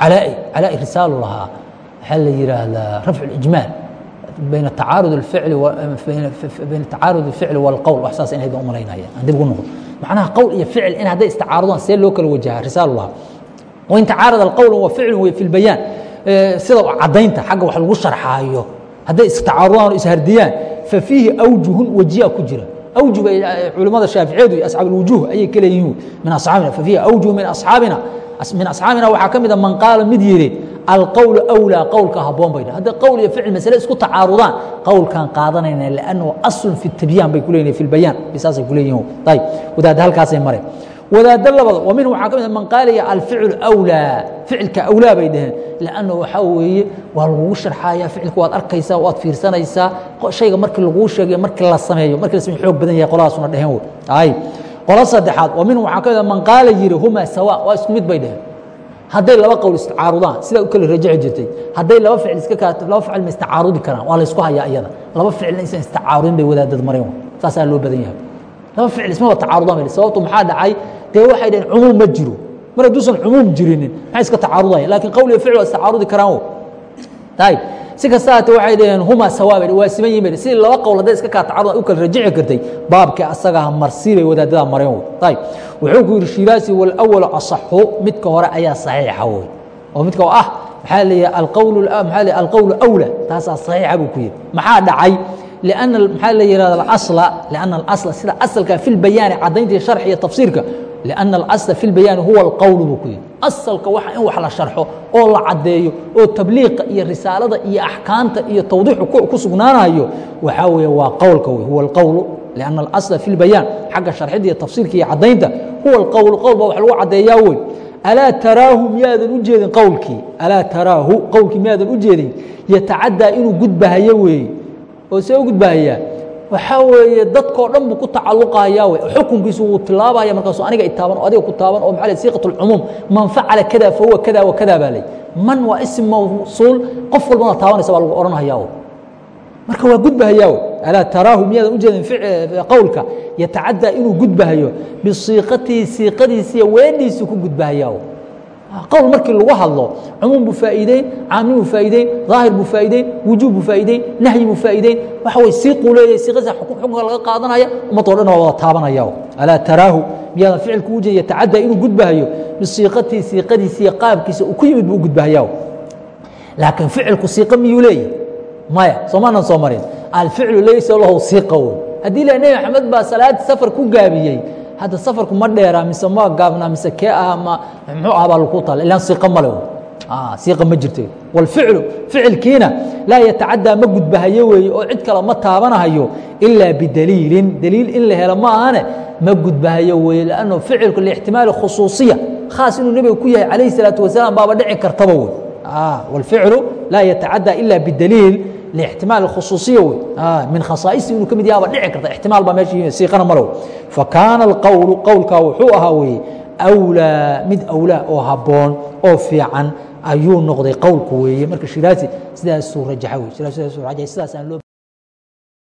calaa'i calaa'i risaalu lahaa. Waxaa la yidhaahdaa rafcu lijmaal bayna tacaarud اficli bayna tacaarud الficli wاlqowl wax saas inay u malaynaya aan dib ugu noqdo macnaha qowl iyo ficil in hadday istacaarudaan see loo kala wajaha risaalu lahaa wain tacaarada alqowl wa ficlu wey fi اlbayaan sida caddaynta xagga wax lagu sharxaayo hadday istacaarudaan oo ishardiyaan fafiihi awjuhun wajiya ku jira awjuh bay culimmada shaaficiyadu iyo asxaab اlwujuh ayay ka leeyihiin min asxaabina fafiihi awjuh min asxaabina min asxaabina waxaa ka mida man qaala mid yidhi alqowlu awlaa qowlka haboon bay hadday qowl iyo ficil masale isku tacaarudaan qowlkan qaadanayna lannahu aslun fi tabyaan bay kuleeyihin fi lbayaan saasay kuleeyihin ayib wadaadda halkaasay mareen. Wadaaddo labada wa minhu waxaa ka mid man qaalaya alficlu awlaa. Ficilka awlaa bay dhaheen. Lannahu waxaa weeye waa lagugu sharxaya ficilka waad arkaysaa waad fiirsanaysaa. Shayga markii laguu sheegayo markii la sameeyo markii la sameeyo xoog badan yahay qoladaasuna dheheen ayib qolo saddexaad wa minhu waxaa ka mid man qaala yidhi huma sawa waa isku mid bay dheheen hadday laba qowl istacaarudaan sidaa u kala rajaci jirtay hadday laba ficil iska kaa laba ficil ma istacaarudi karaan waa la ysku hayaa iyada. Laba ficilna isan istacaarudin bay wadaadad mareen saasaa loo badan yahay. Laba ficil ismaba tacaarudaan bay sababtu maxaa dhacay? Dee waxay dhaheen cumuum ma jiro. Mar hadduusan cumuum jirinin maxay iska tacaarudaya laakiin qowl iyo ficil waa istacaarudi karaan wo ayib si kasta haate waxay dhaheen huma sawaa bay waa siman yihiin sidii laba qowl hadday iska kaa tacarud u kala rajici kartay. Baabkii asagaa marsii bay wadaadadaa mareen wey ayib wuxuu ku yidhi shiraasi walawalu asaxu. Midka hore ayaa saxiixa wey oo midka ah maxaa leeyahay alqowl maxaa leeyahay alqowlu awla. Taasaa saxiixa buu ku yidhi. Maxaa dhacay? Lianna maxaa la yihahda alasla? Lianna alasla sida asalka fi lbayaani caddaynta iyo sharxi iyo tafsiirka lianna alasla fi lbayaani huwa alqowlu buu ku yidhi asalka waxa in wax la sharxo oo la caddeeyo oo tabliiqa iyo risaalada iyo axkaamta iyo tawdiixu ku sugnaanayo waxaa weeye waa qowlka wey huwa alqowlu لأن الأصل في البيان xagga شharxida iyo tafsiirka iyo cadaynta huwa الqowl qowl ba wax lagu cadeeyaa wey alاa taraahu miyaadan u jeedin qowlkii alاa taraahu qowlkii miyaadan u jeedin yatacadىa inuu gudbahayo weeye oo see u gudbahayaa waxaa weeye dadkoo dhan buu ku tacaluqaya w xukunkiisu wuu tilaabaya markaasu aniga itaaban o adiga ku taaban oo maaa siiqat اlcumuum man facala kada fahuwa kada wakada baa lay man waa isim mawsuul qof walban taabanaysa baa lagu odhanhayaa marka waa gudbahayaa alaa taraahu miyaadan ujeedin eh, qowlka? Yatacaddaa inuu gudbahayo bisiiqatihi siiqadiisiiyo weedhiisuu ku gudbahayaa qowl markii lagu hadlo cumuum buu faa'iideyn caamil buu faa'iideyn daahir buu faa'iideyn wujuub buu faa'iideyn nahyi buu faa'iideyn. Waxa way siiquu leeyahay siiqadiisa xukunka laga qaadanaya ummadoo dhan waa wada taabanaya alaa taraahu miyaadan ficilku u jeedin yatacadىa inuu gudbahayo bisiiqatihi siiqadiisiiyo qaabkiisa uu ku yimid buu u gudbahayaa laakiin ficilku siiqa miyuu leeyahy maya soomaanan soo marin. Alficlu laysa lahu siqa wey haddii la nebi maxamed baa salaad safar ku gaabiyey hadda safarku ma dheeraa mise ma gaabnaa mise kee ah ma muxuu ah baa lagu tala ilaan siiqa male ah, siiqa ma jirto walficlu ficilkiina laa yatacadaa ma gudbahayo weeye oo cid kale ma taabanahayo ilaa bidaliilin. Daliil in la helo ma ahane ma gudbahayo weeye lannu ficilku liixtimaali khusuusiya khaas inuu nebiga ku yahay calayh salaatu wasalaam baaba dhici kartaba wey ah, walficlu laa yatacadaa ila bidaliil lixtimaal khusuusiya wey min khasaa'isi inuu ka mid yaha ba dhici karta ixtimaal baa meesha siiqana malow fakaana alqowlu qowlkaa wuxuu ahaa weeye awlaa mid awlaa oo habboon oo fiican ayuu noqday qowlku weeye marka shiraazi sidaasuu rajaxa wey sidaasuu rajaxay sidaas aan loo